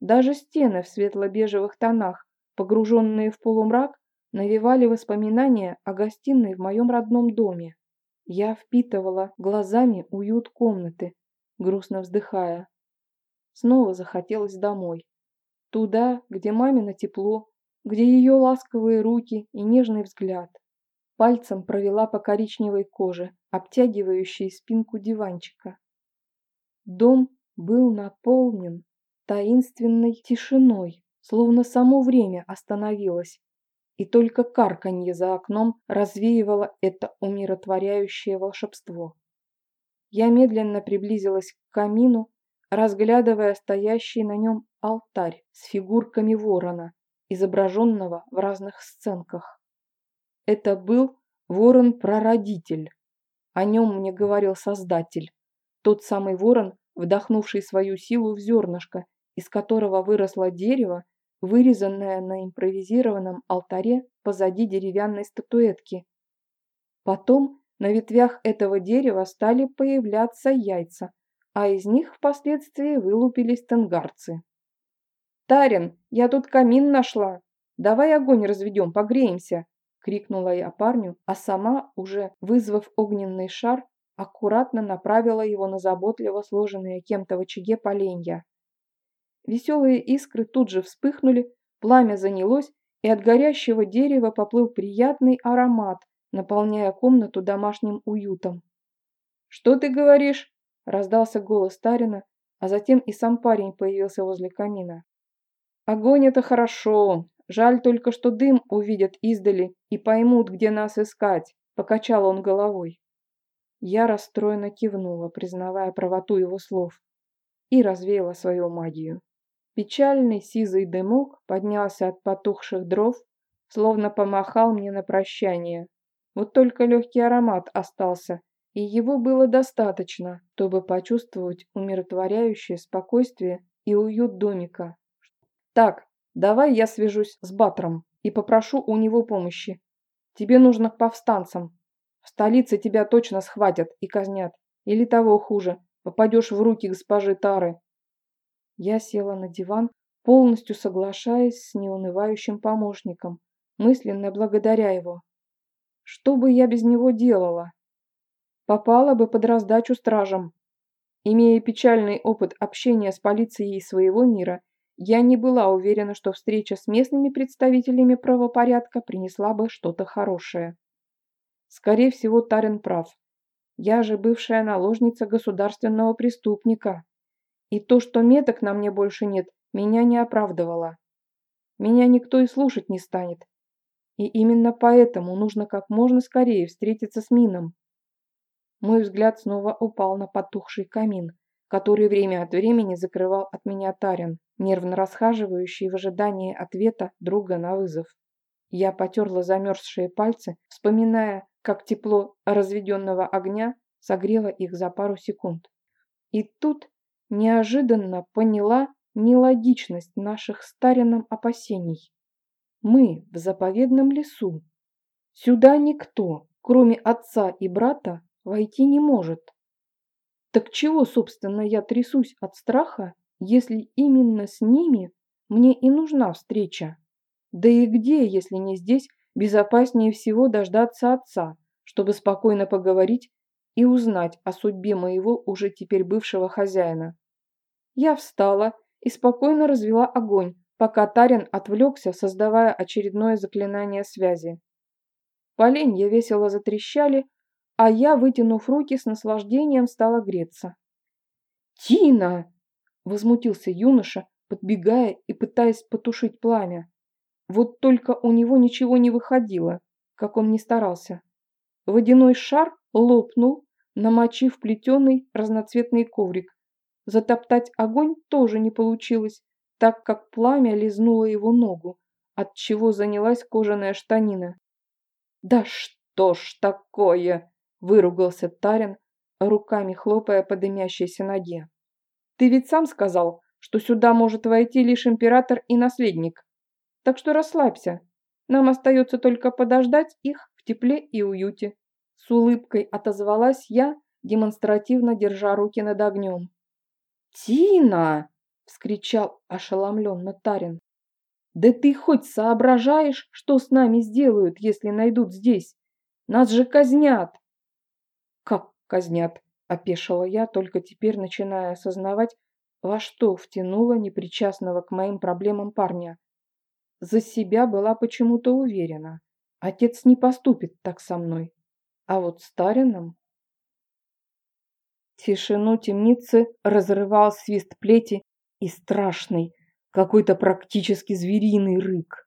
Даже стены в светло-бежевых тонах, погруженные в полумрак, навевали воспоминания о гостиной в моем родном доме. Я впитывала глазами уют комнаты, грустно вздыхая. Снова захотелось домой. Туда, где мамино тепло, где ее ласковые руки и нежный взгляд. Пальцем провела по коричневой коже, обтягивающей спинку диванчика. Дом был наполнен таинственной тишиной, словно само время остановилось, и только карканье за окном развеивало это умиротворяющее волшебство. Я медленно приблизилась к камину, разглядывая стоящий на нем алтарь с фигурками ворона, изображенного в разных сценках. Это был ворон-прародитель. О нем мне говорил Создатель. Тот самый ворон, вдохнувший свою силу в зернышко, из которого выросло дерево, вырезанное на импровизированном алтаре позади деревянной статуэтки. Потом на ветвях этого дерева стали появляться яйца, а из них впоследствии вылупились тенгарцы. «Тарин, я тут камин нашла! Давай огонь разведем, погреемся!» — крикнула я парню, а сама, уже вызвав огненный шар, аккуратно направила его на заботливо сложенные кем-то в очаге поленья. Веселые искры тут же вспыхнули, пламя занялось, и от горящего дерева поплыл приятный аромат, наполняя комнату домашним уютом. «Что ты говоришь?» – раздался голос Тарина, а затем и сам парень появился возле камина. «Огонь – это хорошо. Жаль только, что дым увидят издали и поймут, где нас искать», – покачал он головой. Я расстроенно кивнула, признавая правоту его слов, и развеяла свою магию. Печальный сизый дымок поднялся от потухших дров, словно помахал мне на прощание. Вот только легкий аромат остался, и его было достаточно, чтобы почувствовать умиротворяющее спокойствие и уют домика. Так, давай я свяжусь с Батром и попрошу у него помощи. Тебе нужно к повстанцам. В столице тебя точно схватят и казнят. Или того хуже, попадешь в руки госпожи Тары. Я села на диван, полностью соглашаясь с неунывающим помощником, мысленно благодаря его. Что бы я без него делала? Попала бы под раздачу стражам. Имея печальный опыт общения с полицией своего мира, я не была уверена, что встреча с местными представителями правопорядка принесла бы что-то хорошее. Скорее всего, Тарин прав. Я же бывшая наложница государственного преступника. И то, что меток на мне больше нет, меня не оправдывало. Меня никто и слушать не станет. И именно поэтому нужно как можно скорее встретиться с Мином. Мой взгляд снова упал на потухший камин, который время от времени закрывал от меня Тарин, нервно расхаживающий в ожидании ответа друга на вызов. Я потерла замерзшие пальцы, вспоминая, как тепло разведенного огня согрело их за пару секунд. И тут неожиданно поняла нелогичность наших старинным опасений. Мы в заповедном лесу. Сюда никто, кроме отца и брата, войти не может. Так чего, собственно, я трясусь от страха, если именно с ними мне и нужна встреча? Да и где, если не здесь, безопаснее всего дождаться отца, чтобы спокойно поговорить и узнать о судьбе моего уже теперь бывшего хозяина. Я встала и спокойно развела огонь, пока Тарин отвлекся, создавая очередное заклинание связи. Поленья весело затрещали, а я, вытянув руки, с наслаждением стала греться. «Тина!» – возмутился юноша, подбегая и пытаясь потушить пламя. Вот только у него ничего не выходило, как он ни старался. Водяной шар лопнул, намочив плетеный разноцветный коврик. Затоптать огонь тоже не получилось, так как пламя лизнуло его ногу, от чего занялась кожаная штанина. «Да что ж такое!» – выругался Тарин, руками хлопая по дымящейся ноге. «Ты ведь сам сказал, что сюда может войти лишь император и наследник. Так что расслабься. Нам остается только подождать их в тепле и уюте. С улыбкой отозвалась я, демонстративно держа руки над огнем. «Тина!» – вскричал ошеломленно Тарин. Да ты хоть соображаешь, что с нами сделают, если найдут здесь? Нас же казнят!» «Как казнят?» – опешила я, только теперь начиная осознавать, во что втянула непричастного к моим проблемам парня. За себя была почему-то уверена. Отец не поступит так со мной. А вот с Тарином... Тишину темницы разрывал свист плети и страшный, какой-то практически звериный рык.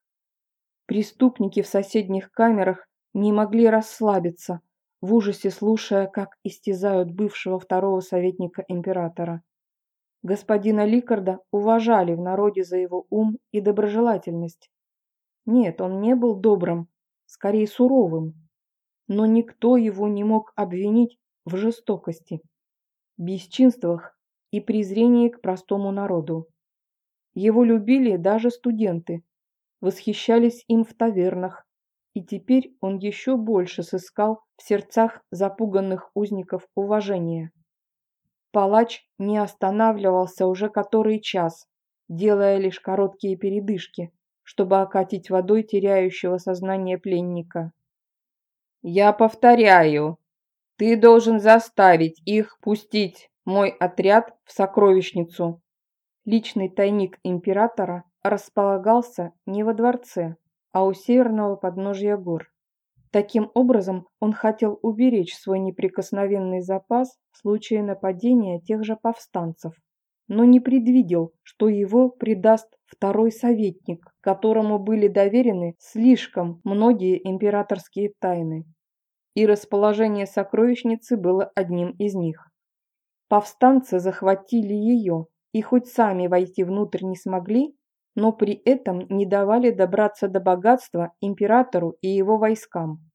Преступники в соседних камерах не могли расслабиться, в ужасе слушая, как истязают бывшего второго советника императора. Господина Ликарда уважали в народе за его ум и доброжелательность. Нет, он не был добрым, скорее суровым, но никто его не мог обвинить в жестокости, бесчинствах и презрении к простому народу. Его любили даже студенты, восхищались им в тавернах, и теперь он еще больше сыскал в сердцах запуганных узников уважения. Палач не останавливался уже который час, делая лишь короткие передышки, чтобы окатить водой теряющего сознание пленника. «Я повторяю, ты должен заставить их пустить мой отряд в сокровищницу». Личный тайник императора располагался не во дворце, а у северного подножья гор. Таким образом, он хотел уберечь свой неприкосновенный запас в случае нападения тех же повстанцев, но не предвидел, что его предаст второй советник, которому были доверены слишком многие императорские тайны. И расположение сокровищницы было одним из них. Повстанцы захватили ее, и хоть сами войти внутрь не смогли, но при этом не давали добраться до богатства императору и его войскам.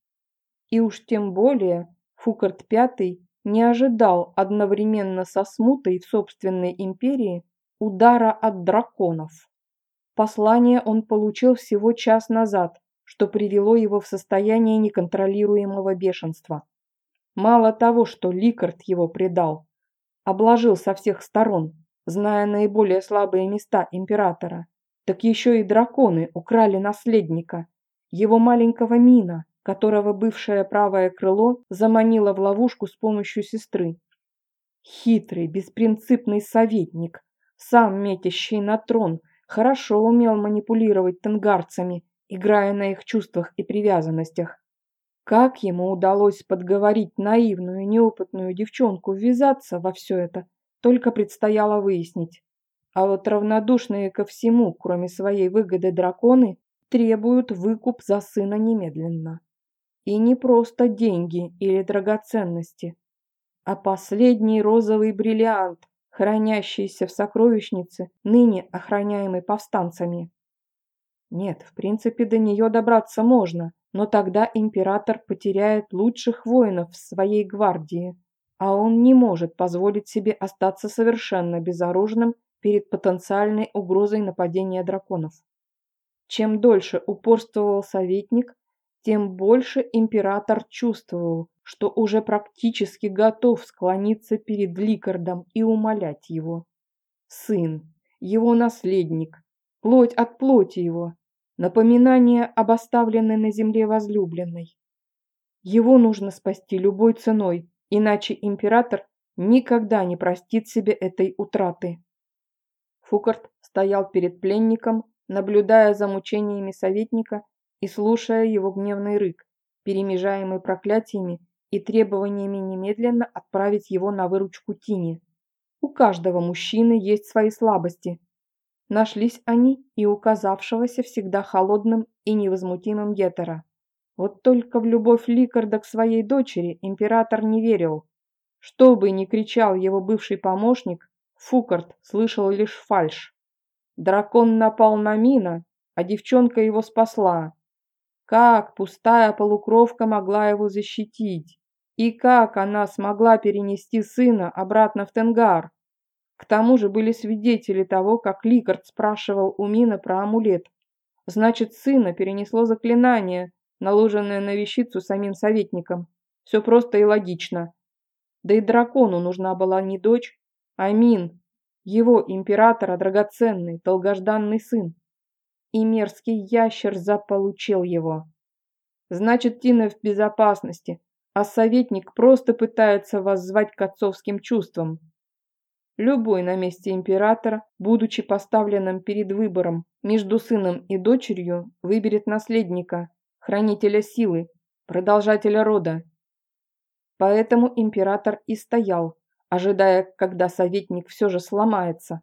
И уж тем более Фукарт V не ожидал одновременно со смутой в собственной империи удара от драконов. Послание он получил всего час назад, что привело его в состояние неконтролируемого бешенства. Мало того, что Ликард его предал, обложил со всех сторон, зная наиболее слабые места императора, так еще и драконы украли наследника, его маленького Мина, которого бывшее правое крыло заманило в ловушку с помощью сестры. Хитрый, беспринципный советник, сам метящий на трон, хорошо умел манипулировать тенгарцами, играя на их чувствах и привязанностях. Как ему удалось подговорить наивную неопытную девчонку ввязаться во все это, только предстояло выяснить. А вот равнодушные ко всему, кроме своей выгоды драконы, требуют выкуп за сына немедленно. И не просто деньги или драгоценности, а последний розовый бриллиант, хранящийся в сокровищнице, ныне охраняемый повстанцами. Нет, в принципе, до нее добраться можно, но тогда император потеряет лучших воинов в своей гвардии, а он не может позволить себе остаться совершенно безоружным перед потенциальной угрозой нападения драконов. Чем дольше упорствовал советник, тем больше император чувствовал, что уже практически готов склониться перед Ликардом и умолять его. Сын, его наследник, плоть от плоти его, напоминание об оставленной на земле возлюбленной. Его нужно спасти любой ценой, иначе император никогда не простит себе этой утраты. Фукарт стоял перед пленником, наблюдая за мучениями советника и слушая его гневный рык, перемежаемый проклятиями и требованиями немедленно отправить его на выручку Тине. У каждого мужчины есть свои слабости. Нашлись они и у казавшегося всегда холодным и невозмутимым Гетера. Вот только в любовь Ликарда к своей дочери император не верил. Что бы ни кричал его бывший помощник, Фукарт слышал лишь фальшь. Дракон напал на Мина, а девчонка его спасла. Как пустая полукровка могла его защитить? И как она смогла перенести сына обратно в Тенгар? К тому же были свидетели того, как Ликард спрашивал у Мина про амулет. Значит, сына перенесло заклинание, наложенное на вещицу самим советником. Все просто и логично. Да и дракону нужна была не дочь, Амин, его императора драгоценный, долгожданный сын. и мерзкий ящер заполучил его. Значит, Тина в безопасности, а советник просто пытается воззвать к отцовским чувствам. Любой на месте императора, будучи поставленным перед выбором между сыном и дочерью, выберет наследника, хранителя силы, продолжателя рода. Поэтому император и стоял, ожидая, когда советник все же сломается.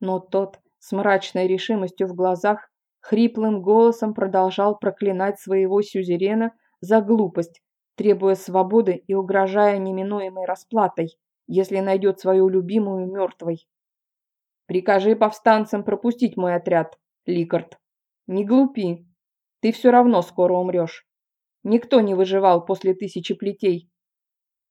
Но тот с мрачной решимостью в глазах хриплым голосом продолжал проклинать своего сюзерена за глупость, требуя свободы и угрожая неминуемой расплатой, если найдет свою любимую мертвой. «Прикажи повстанцам пропустить мой отряд, Ликард. Не глупи. Ты все равно скоро умрешь. Никто не выживал после тысячи плетей».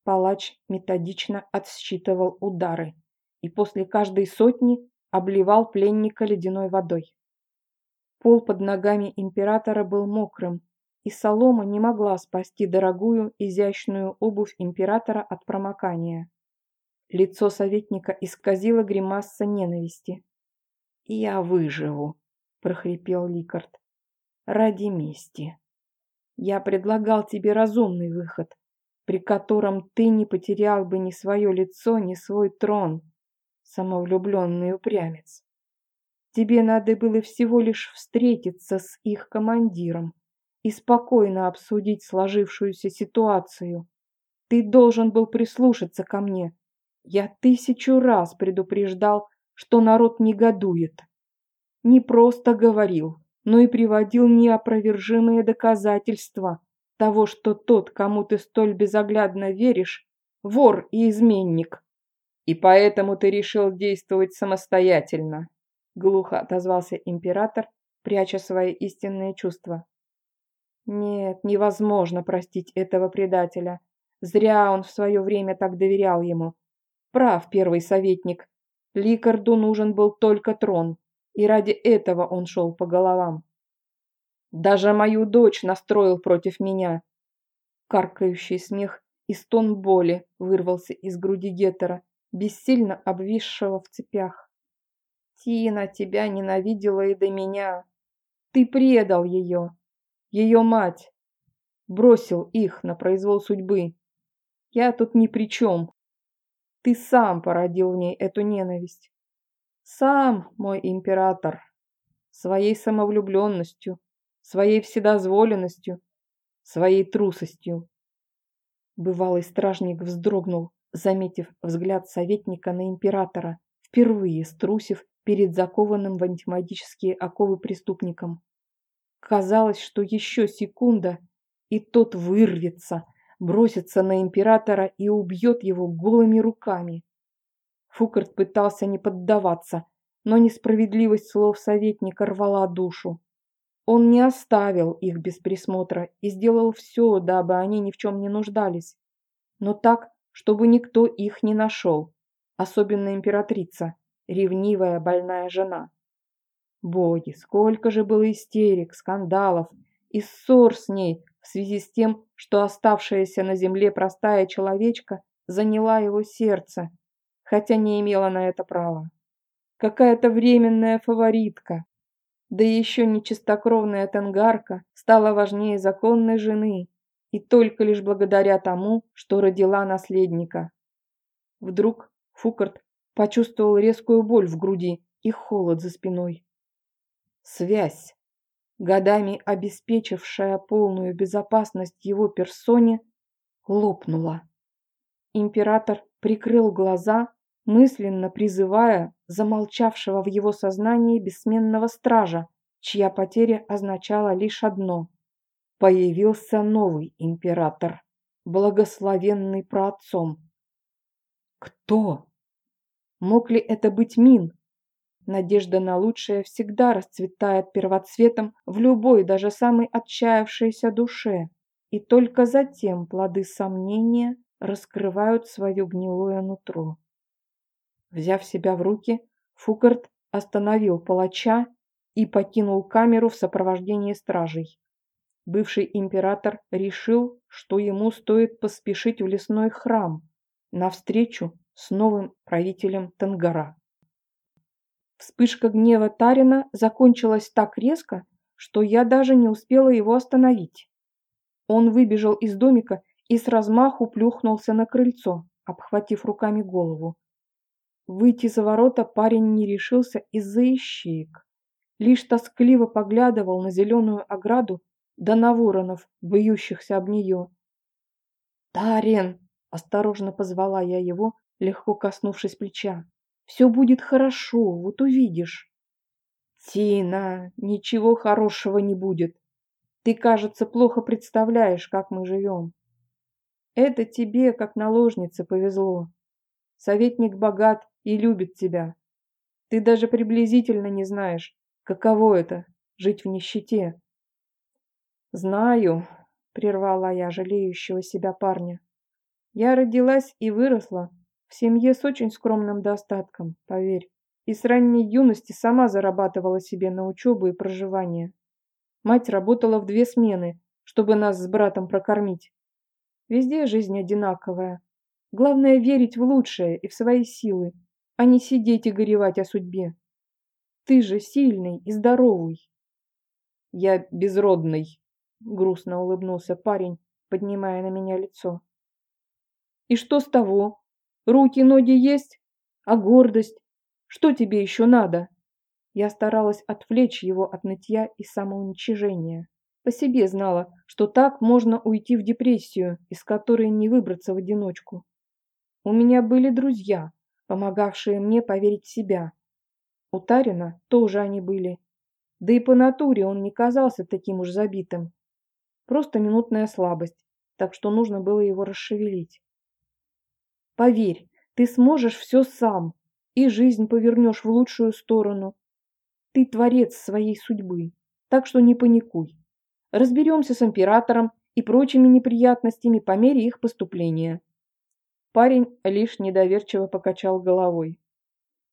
Палач методично отсчитывал удары и после каждой сотни обливал пленника ледяной водой. Пол под ногами императора был мокрым, и солома не могла спасти дорогую, изящную обувь императора от промокания. Лицо советника исказило гримаса ненависти. «Я выживу», — прохрипел Ликард. «Ради мести. Я предлагал тебе разумный выход, при котором ты не потерял бы ни свое лицо, ни свой трон, самовлюбленный упрямец. Тебе надо было всего лишь встретиться с их командиром, и спокойно обсудить сложившуюся ситуацию. Ты должен был прислушаться ко мне. Я тысячу раз предупреждал, что народ негодует. Не просто говорил, но и приводил неопровержимые доказательства того, что тот, кому ты столь безоглядно веришь, вор и изменник. И поэтому ты решил действовать самостоятельно, глухо отозвался император, пряча свои истинные чувства. Нет, невозможно простить этого предателя. Зря он в свое время так доверял ему. Прав первый советник. Ликарду нужен был только трон, и ради этого он шел по головам. Даже мою дочь настроил против меня. Каркающий смех и стон боли вырвался из груди Геттера, бессильно обвисшего в цепях. Тина тебя ненавидела и до меня. Ты предал ее ее мать. Бросил их на произвол судьбы. Я тут ни при чем. Ты сам породил в ней эту ненависть. Сам, мой император, своей самовлюбленностью, своей вседозволенностью, своей трусостью. Бывалый стражник вздрогнул, заметив взгляд советника на императора, впервые струсив перед закованным в антимагические оковы преступником. Казалось, что еще секунда, и тот вырвется, бросится на императора и убьет его голыми руками. Фукарт пытался не поддаваться, но несправедливость слов советника рвала душу. Он не оставил их без присмотра и сделал все, дабы они ни в чем не нуждались. Но так, чтобы никто их не нашел, особенно императрица, ревнивая больная жена. Боги, сколько же было истерик, скандалов и ссор с ней в связи с тем, что оставшаяся на земле простая человечка заняла его сердце, хотя не имела на это права. Какая-то временная фаворитка, да еще не чистокровная тангарка стала важнее законной жены, и только лишь благодаря тому, что родила наследника. Вдруг Фукарт почувствовал резкую боль в груди и холод за спиной. Связь, годами обеспечившая полную безопасность его персоне, лопнула. Император прикрыл глаза, мысленно призывая замолчавшего в его сознании бессменного стража, чья потеря означала лишь одно. Появился новый император, благословенный праотцом. Кто? Мог ли это быть Мин, Надежда на лучшее всегда расцветает первоцветом в любой, даже самой отчаявшейся душе. И только затем плоды сомнения раскрывают свое гнилое нутро. Взяв себя в руки, Фукарт остановил палача и покинул камеру в сопровождении стражей. Бывший император решил, что ему стоит поспешить в лесной храм навстречу с новым правителем Тангара. Вспышка гнева Тарина закончилась так резко, что я даже не успела его остановить. Он выбежал из домика и с размаху плюхнулся на крыльцо, обхватив руками голову. Выйти за ворота парень не решился из-за ищеек. Лишь тоскливо поглядывал на зеленую ограду да на воронов, бьющихся об нее. «Тарин!» – осторожно позвала я его, легко коснувшись плеча. «Все будет хорошо, вот увидишь». «Тина, ничего хорошего не будет. Ты, кажется, плохо представляешь, как мы живем. Это тебе, как наложнице, повезло. Советник богат и любит тебя. Ты даже приблизительно не знаешь, каково это — жить в нищете. Знаю, — прервала я жалеющего себя парня. Я родилась и выросла в семье с очень скромным достатком, поверь, и с ранней юности сама зарабатывала себе на учебу и проживание. Мать работала в две смены, чтобы нас с братом прокормить. Везде жизнь одинаковая. Главное верить в лучшее и в свои силы, а не сидеть и горевать о судьбе. Ты же сильный и здоровый. Я безродный, грустно улыбнулся парень, поднимая на меня лицо. И что с того? Руки, ноги есть? А гордость? Что тебе еще надо? Я старалась отвлечь его от нытья и самоуничижения. По себе знала, что так можно уйти в депрессию, из которой не выбраться в одиночку. У меня были друзья, помогавшие мне поверить в себя. У Тарина тоже они были. Да и по натуре он не казался таким уж забитым. Просто минутная слабость, так что нужно было его расшевелить. Поверь, ты сможешь все сам, и жизнь повернешь в лучшую сторону. Ты творец своей судьбы, так что не паникуй. Разберемся с императором и прочими неприятностями по мере их поступления. Парень лишь недоверчиво покачал головой.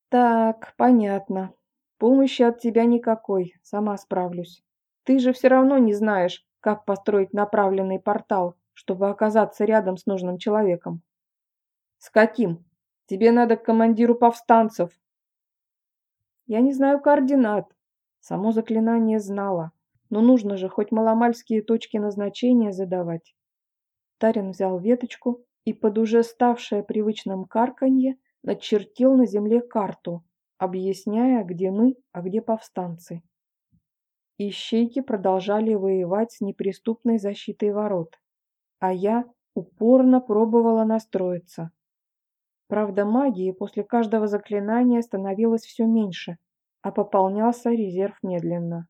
Так, понятно. Помощи от тебя никакой, сама справлюсь. Ты же все равно не знаешь, как построить направленный портал, чтобы оказаться рядом с нужным человеком. С каким? Тебе надо к командиру повстанцев. Я не знаю координат. Само заклинание знала. Но нужно же хоть маломальские точки назначения задавать. Тарин взял веточку и под уже ставшее привычным карканье начертил на земле карту, объясняя, где мы, а где повстанцы. Ищейки продолжали воевать с неприступной защитой ворот, а я упорно пробовала настроиться. Правда, магии после каждого заклинания становилось все меньше, а пополнялся резерв медленно.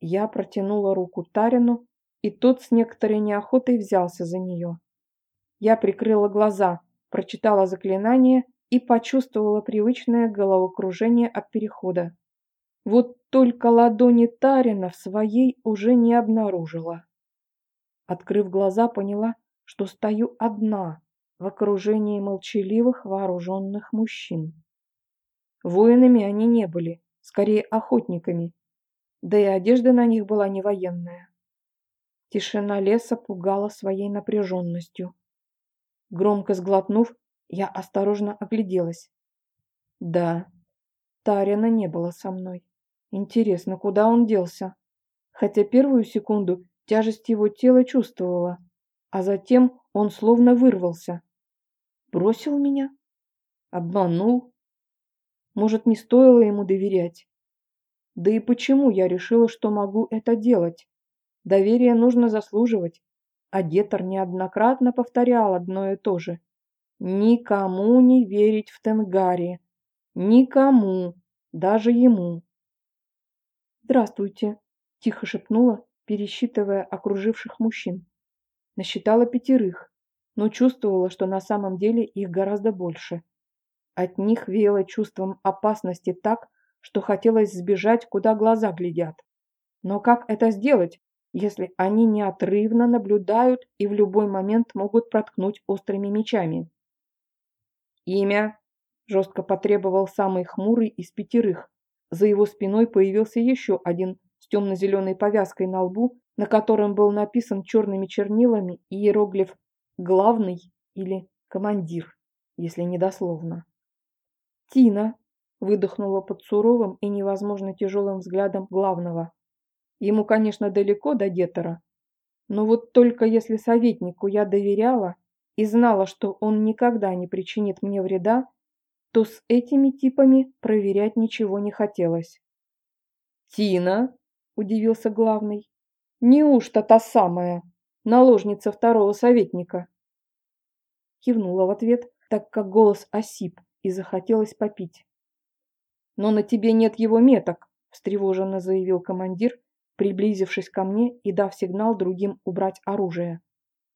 Я протянула руку Тарину, и тот с некоторой неохотой взялся за нее. Я прикрыла глаза, прочитала заклинание и почувствовала привычное головокружение от перехода. Вот только ладони Тарина в своей уже не обнаружила. Открыв глаза, поняла, что стою одна в окружении молчаливых вооруженных мужчин. Воинами они не были, скорее охотниками, да и одежда на них была не военная. Тишина леса пугала своей напряженностью. Громко сглотнув, я осторожно огляделась. Да, Тарина не было со мной. Интересно, куда он делся? Хотя первую секунду тяжесть его тела чувствовала, а затем он словно вырвался. Бросил меня? Обманул? Может, не стоило ему доверять? Да и почему я решила, что могу это делать? Доверие нужно заслуживать. А Детер неоднократно повторял одно и то же. Никому не верить в Тенгари. Никому, даже ему. «Здравствуйте», – тихо шепнула, пересчитывая окруживших мужчин. Насчитала пятерых, но чувствовала, что на самом деле их гораздо больше. От них веяло чувством опасности так, что хотелось сбежать, куда глаза глядят. Но как это сделать, если они неотрывно наблюдают и в любой момент могут проткнуть острыми мечами. «Имя?» – жестко потребовал самый хмурый из пятерых. За его спиной появился еще один с темно-зеленой повязкой на лбу, на котором был написан черными чернилами иероглиф «Главный» или «Командир», если недословно. «Тина», – выдохнула под суровым и невозможно тяжелым взглядом главного. Ему, конечно, далеко до Гетера, но вот только если советнику я доверяла и знала, что он никогда не причинит мне вреда, то с этими типами проверять ничего не хотелось. «Тина?» – удивился главный. «Неужто та самая, наложница второго советника?» Кивнула в ответ, так как голос осип и захотелось попить. «Но на тебе нет его меток», – встревоженно заявил командир, приблизившись ко мне и дав сигнал другим убрать оружие.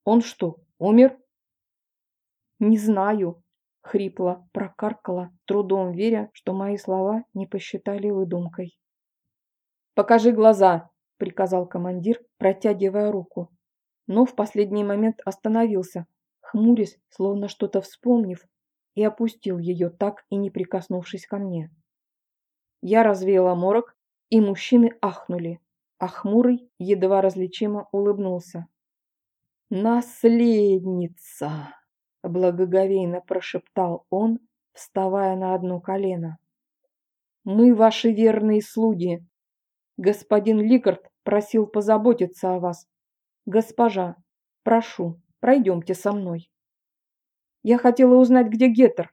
«Он что, умер?» «Не знаю», — хрипло прокаркала, трудом веря, что мои слова не посчитали выдумкой. «Покажи глаза», — приказал командир, протягивая руку. Но в последний момент остановился, хмурясь, словно что-то вспомнив, и опустил ее так и не прикоснувшись ко мне. Я развеяла морок, и мужчины ахнули а хмурый едва различимо улыбнулся. «Наследница!» – благоговейно прошептал он, вставая на одно колено. «Мы ваши верные слуги. Господин Ликард просил позаботиться о вас. Госпожа, прошу, пройдемте со мной. Я хотела узнать, где Геттер,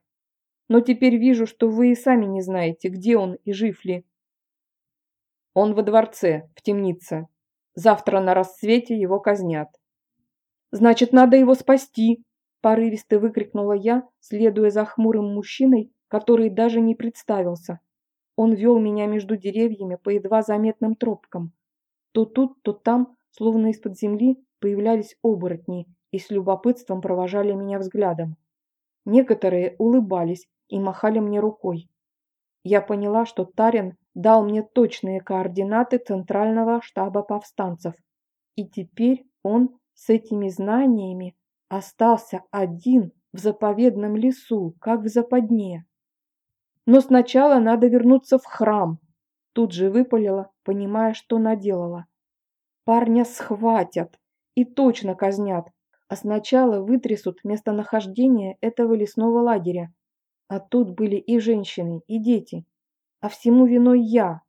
но теперь вижу, что вы и сами не знаете, где он и жив ли. Он во дворце, в темнице. Завтра на рассвете его казнят. Значит, надо его спасти, порывисто выкрикнула я, следуя за хмурым мужчиной, который даже не представился. Он вел меня между деревьями по едва заметным тропкам. То тут, то там, словно из-под земли, появлялись оборотни и с любопытством провожали меня взглядом. Некоторые улыбались и махали мне рукой. Я поняла, что Тарин дал мне точные координаты Центрального штаба повстанцев. И теперь он с этими знаниями остался один в заповедном лесу, как в западне. Но сначала надо вернуться в храм. Тут же выпалила, понимая, что наделала. Парня схватят и точно казнят, а сначала вытрясут местонахождение этого лесного лагеря. А тут были и женщины, и дети а всему виной я.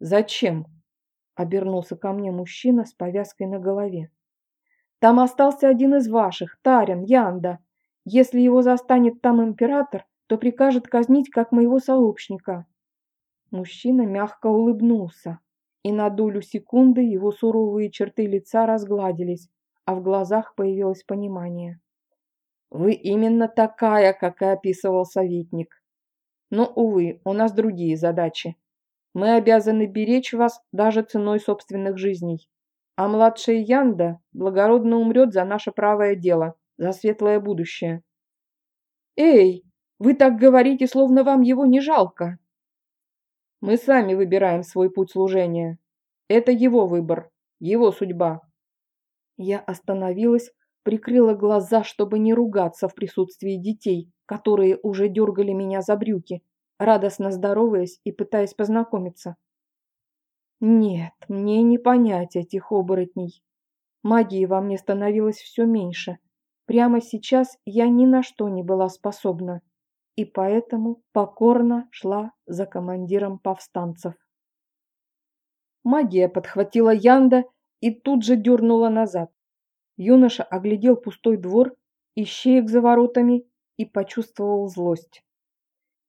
Зачем? Обернулся ко мне мужчина с повязкой на голове. Там остался один из ваших, Тарин, Янда. Если его застанет там император, то прикажет казнить как моего сообщника. Мужчина мягко улыбнулся, и на долю секунды его суровые черты лица разгладились, а в глазах появилось понимание. «Вы именно такая, как и описывал советник. Но, увы, у нас другие задачи. Мы обязаны беречь вас даже ценой собственных жизней. А младшая Янда благородно умрет за наше правое дело, за светлое будущее. Эй, вы так говорите, словно вам его не жалко. Мы сами выбираем свой путь служения. Это его выбор, его судьба. Я остановилась, прикрыла глаза, чтобы не ругаться в присутствии детей, которые уже дергали меня за брюки, радостно здороваясь и пытаясь познакомиться. Нет, мне не понять этих оборотней. Магии во мне становилось все меньше. Прямо сейчас я ни на что не была способна, и поэтому покорно шла за командиром повстанцев. Магия подхватила Янда и тут же дернула назад. Юноша оглядел пустой двор, ищеек за воротами и почувствовал злость.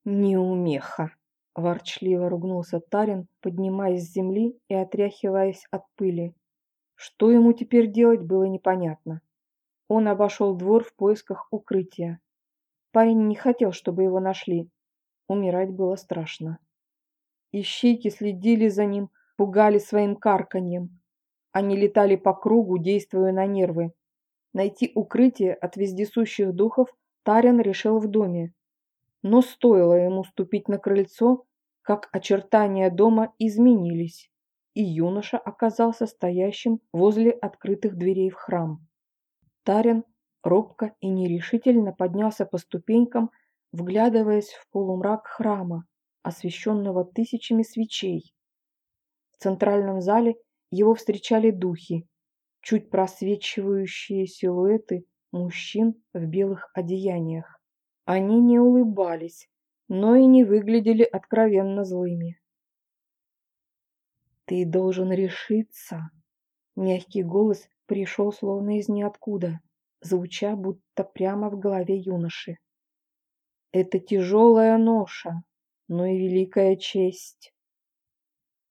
«Неумеха!» – ворчливо ругнулся Тарин, поднимаясь с земли и отряхиваясь от пыли. Что ему теперь делать, было непонятно. Он обошел двор в поисках укрытия. Парень не хотел, чтобы его нашли. Умирать было страшно. Ищейки следили за ним, пугали своим карканьем. Они летали по кругу, действуя на нервы. Найти укрытие от вездесущих духов Тарин решил в доме. Но стоило ему ступить на крыльцо, как очертания дома изменились, и юноша оказался стоящим возле открытых дверей в храм. Тарин робко и нерешительно поднялся по ступенькам, вглядываясь в полумрак храма, освещенного тысячами свечей. В центральном зале его встречали духи, чуть просвечивающие силуэты мужчин в белых одеяниях. Они не улыбались, но и не выглядели откровенно злыми. «Ты должен решиться!» Мягкий голос пришел словно из ниоткуда, звуча будто прямо в голове юноши. «Это тяжелая ноша, но и великая честь!»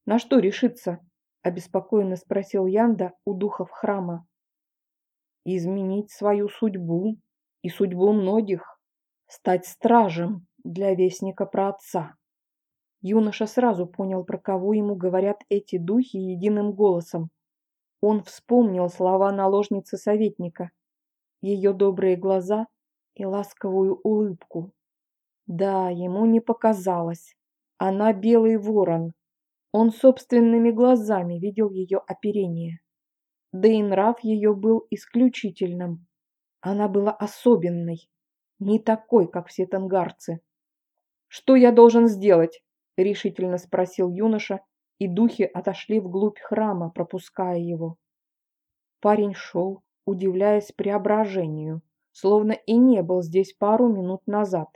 «На что решиться?» – обеспокоенно спросил Янда у духов храма. «Изменить свою судьбу и судьбу многих, стать стражем для вестника про отца». Юноша сразу понял, про кого ему говорят эти духи единым голосом. Он вспомнил слова наложницы советника, ее добрые глаза и ласковую улыбку. Да, ему не показалось. Она белый ворон. Он собственными глазами видел ее оперение. Да и нрав ее был исключительным. Она была особенной, не такой, как все тангарцы. «Что я должен сделать?» — решительно спросил юноша, и духи отошли вглубь храма, пропуская его. Парень шел, удивляясь преображению, словно и не был здесь пару минут назад.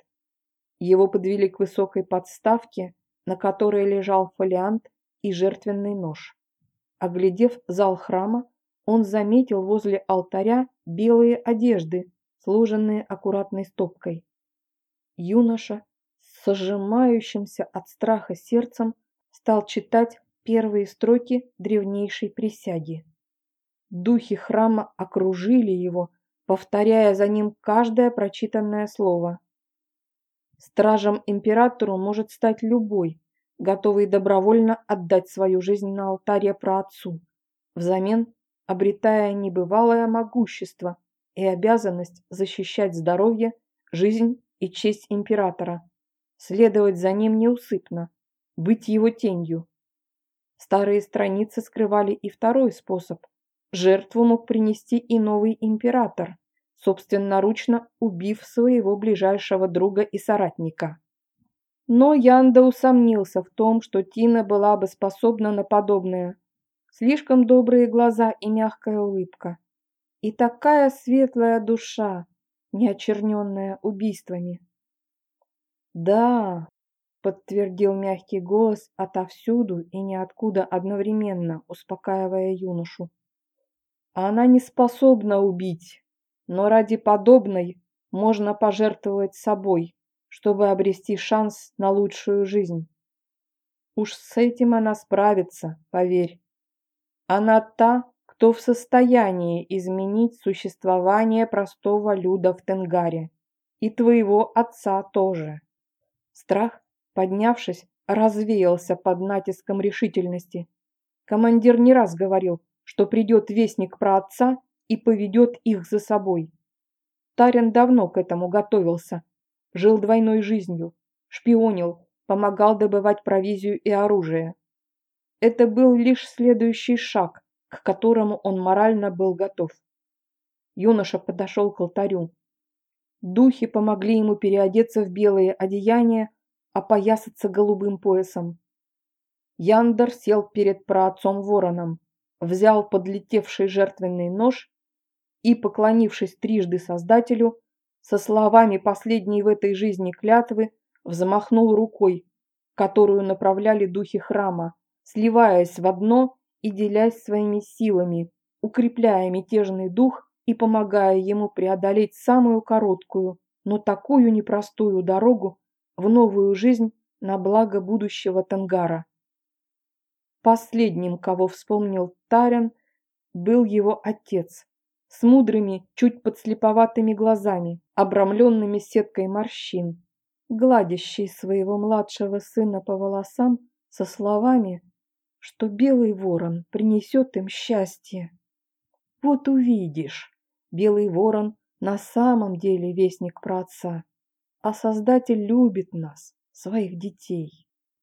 Его подвели к высокой подставке, на которой лежал фолиант и жертвенный нож. Оглядев зал храма, он заметил возле алтаря белые одежды, сложенные аккуратной стопкой. Юноша сжимающимся от страха сердцем стал читать первые строки древнейшей присяги. Духи храма окружили его, повторяя за ним каждое прочитанное слово. Стражем императору может стать любой, готовый добровольно отдать свою жизнь на алтаре праотцу, взамен обретая небывалое могущество и обязанность защищать здоровье, жизнь и честь императора следовать за ним неусыпно, быть его тенью. Старые страницы скрывали и второй способ. Жертву мог принести и новый император, собственноручно убив своего ближайшего друга и соратника. Но Янда усомнился в том, что Тина была бы способна на подобное. Слишком добрые глаза и мягкая улыбка. И такая светлая душа, не очерненная убийствами. «Да», — подтвердил мягкий голос отовсюду и ниоткуда одновременно, успокаивая юношу. «Она не способна убить, но ради подобной можно пожертвовать собой, чтобы обрести шанс на лучшую жизнь. Уж с этим она справится, поверь. Она та, кто в состоянии изменить существование простого люда в Тенгаре. И твоего отца тоже. Страх, поднявшись, развеялся под натиском решительности. Командир не раз говорил, что придет вестник про отца и поведет их за собой. Тарин давно к этому готовился. Жил двойной жизнью, шпионил, помогал добывать провизию и оружие. Это был лишь следующий шаг, к которому он морально был готов. Юноша подошел к алтарю. Духи помогли ему переодеться в белые одеяния, опоясаться голубым поясом. Яндер сел перед праотцом вороном, взял подлетевший жертвенный нож и, поклонившись трижды Создателю, со словами последней в этой жизни клятвы, взмахнул рукой, которую направляли духи храма, сливаясь в одно и делясь своими силами, укрепляя мятежный дух и помогая ему преодолеть самую короткую, но такую непростую дорогу в новую жизнь на благо будущего Тангара. Последним, кого вспомнил Тарян, был его отец, с мудрыми, чуть подслеповатыми глазами, обрамленными сеткой морщин, гладящий своего младшего сына по волосам со словами, что белый ворон принесет им счастье. Вот увидишь, Белый ворон на самом деле вестник про отца, а Создатель любит нас, своих детей.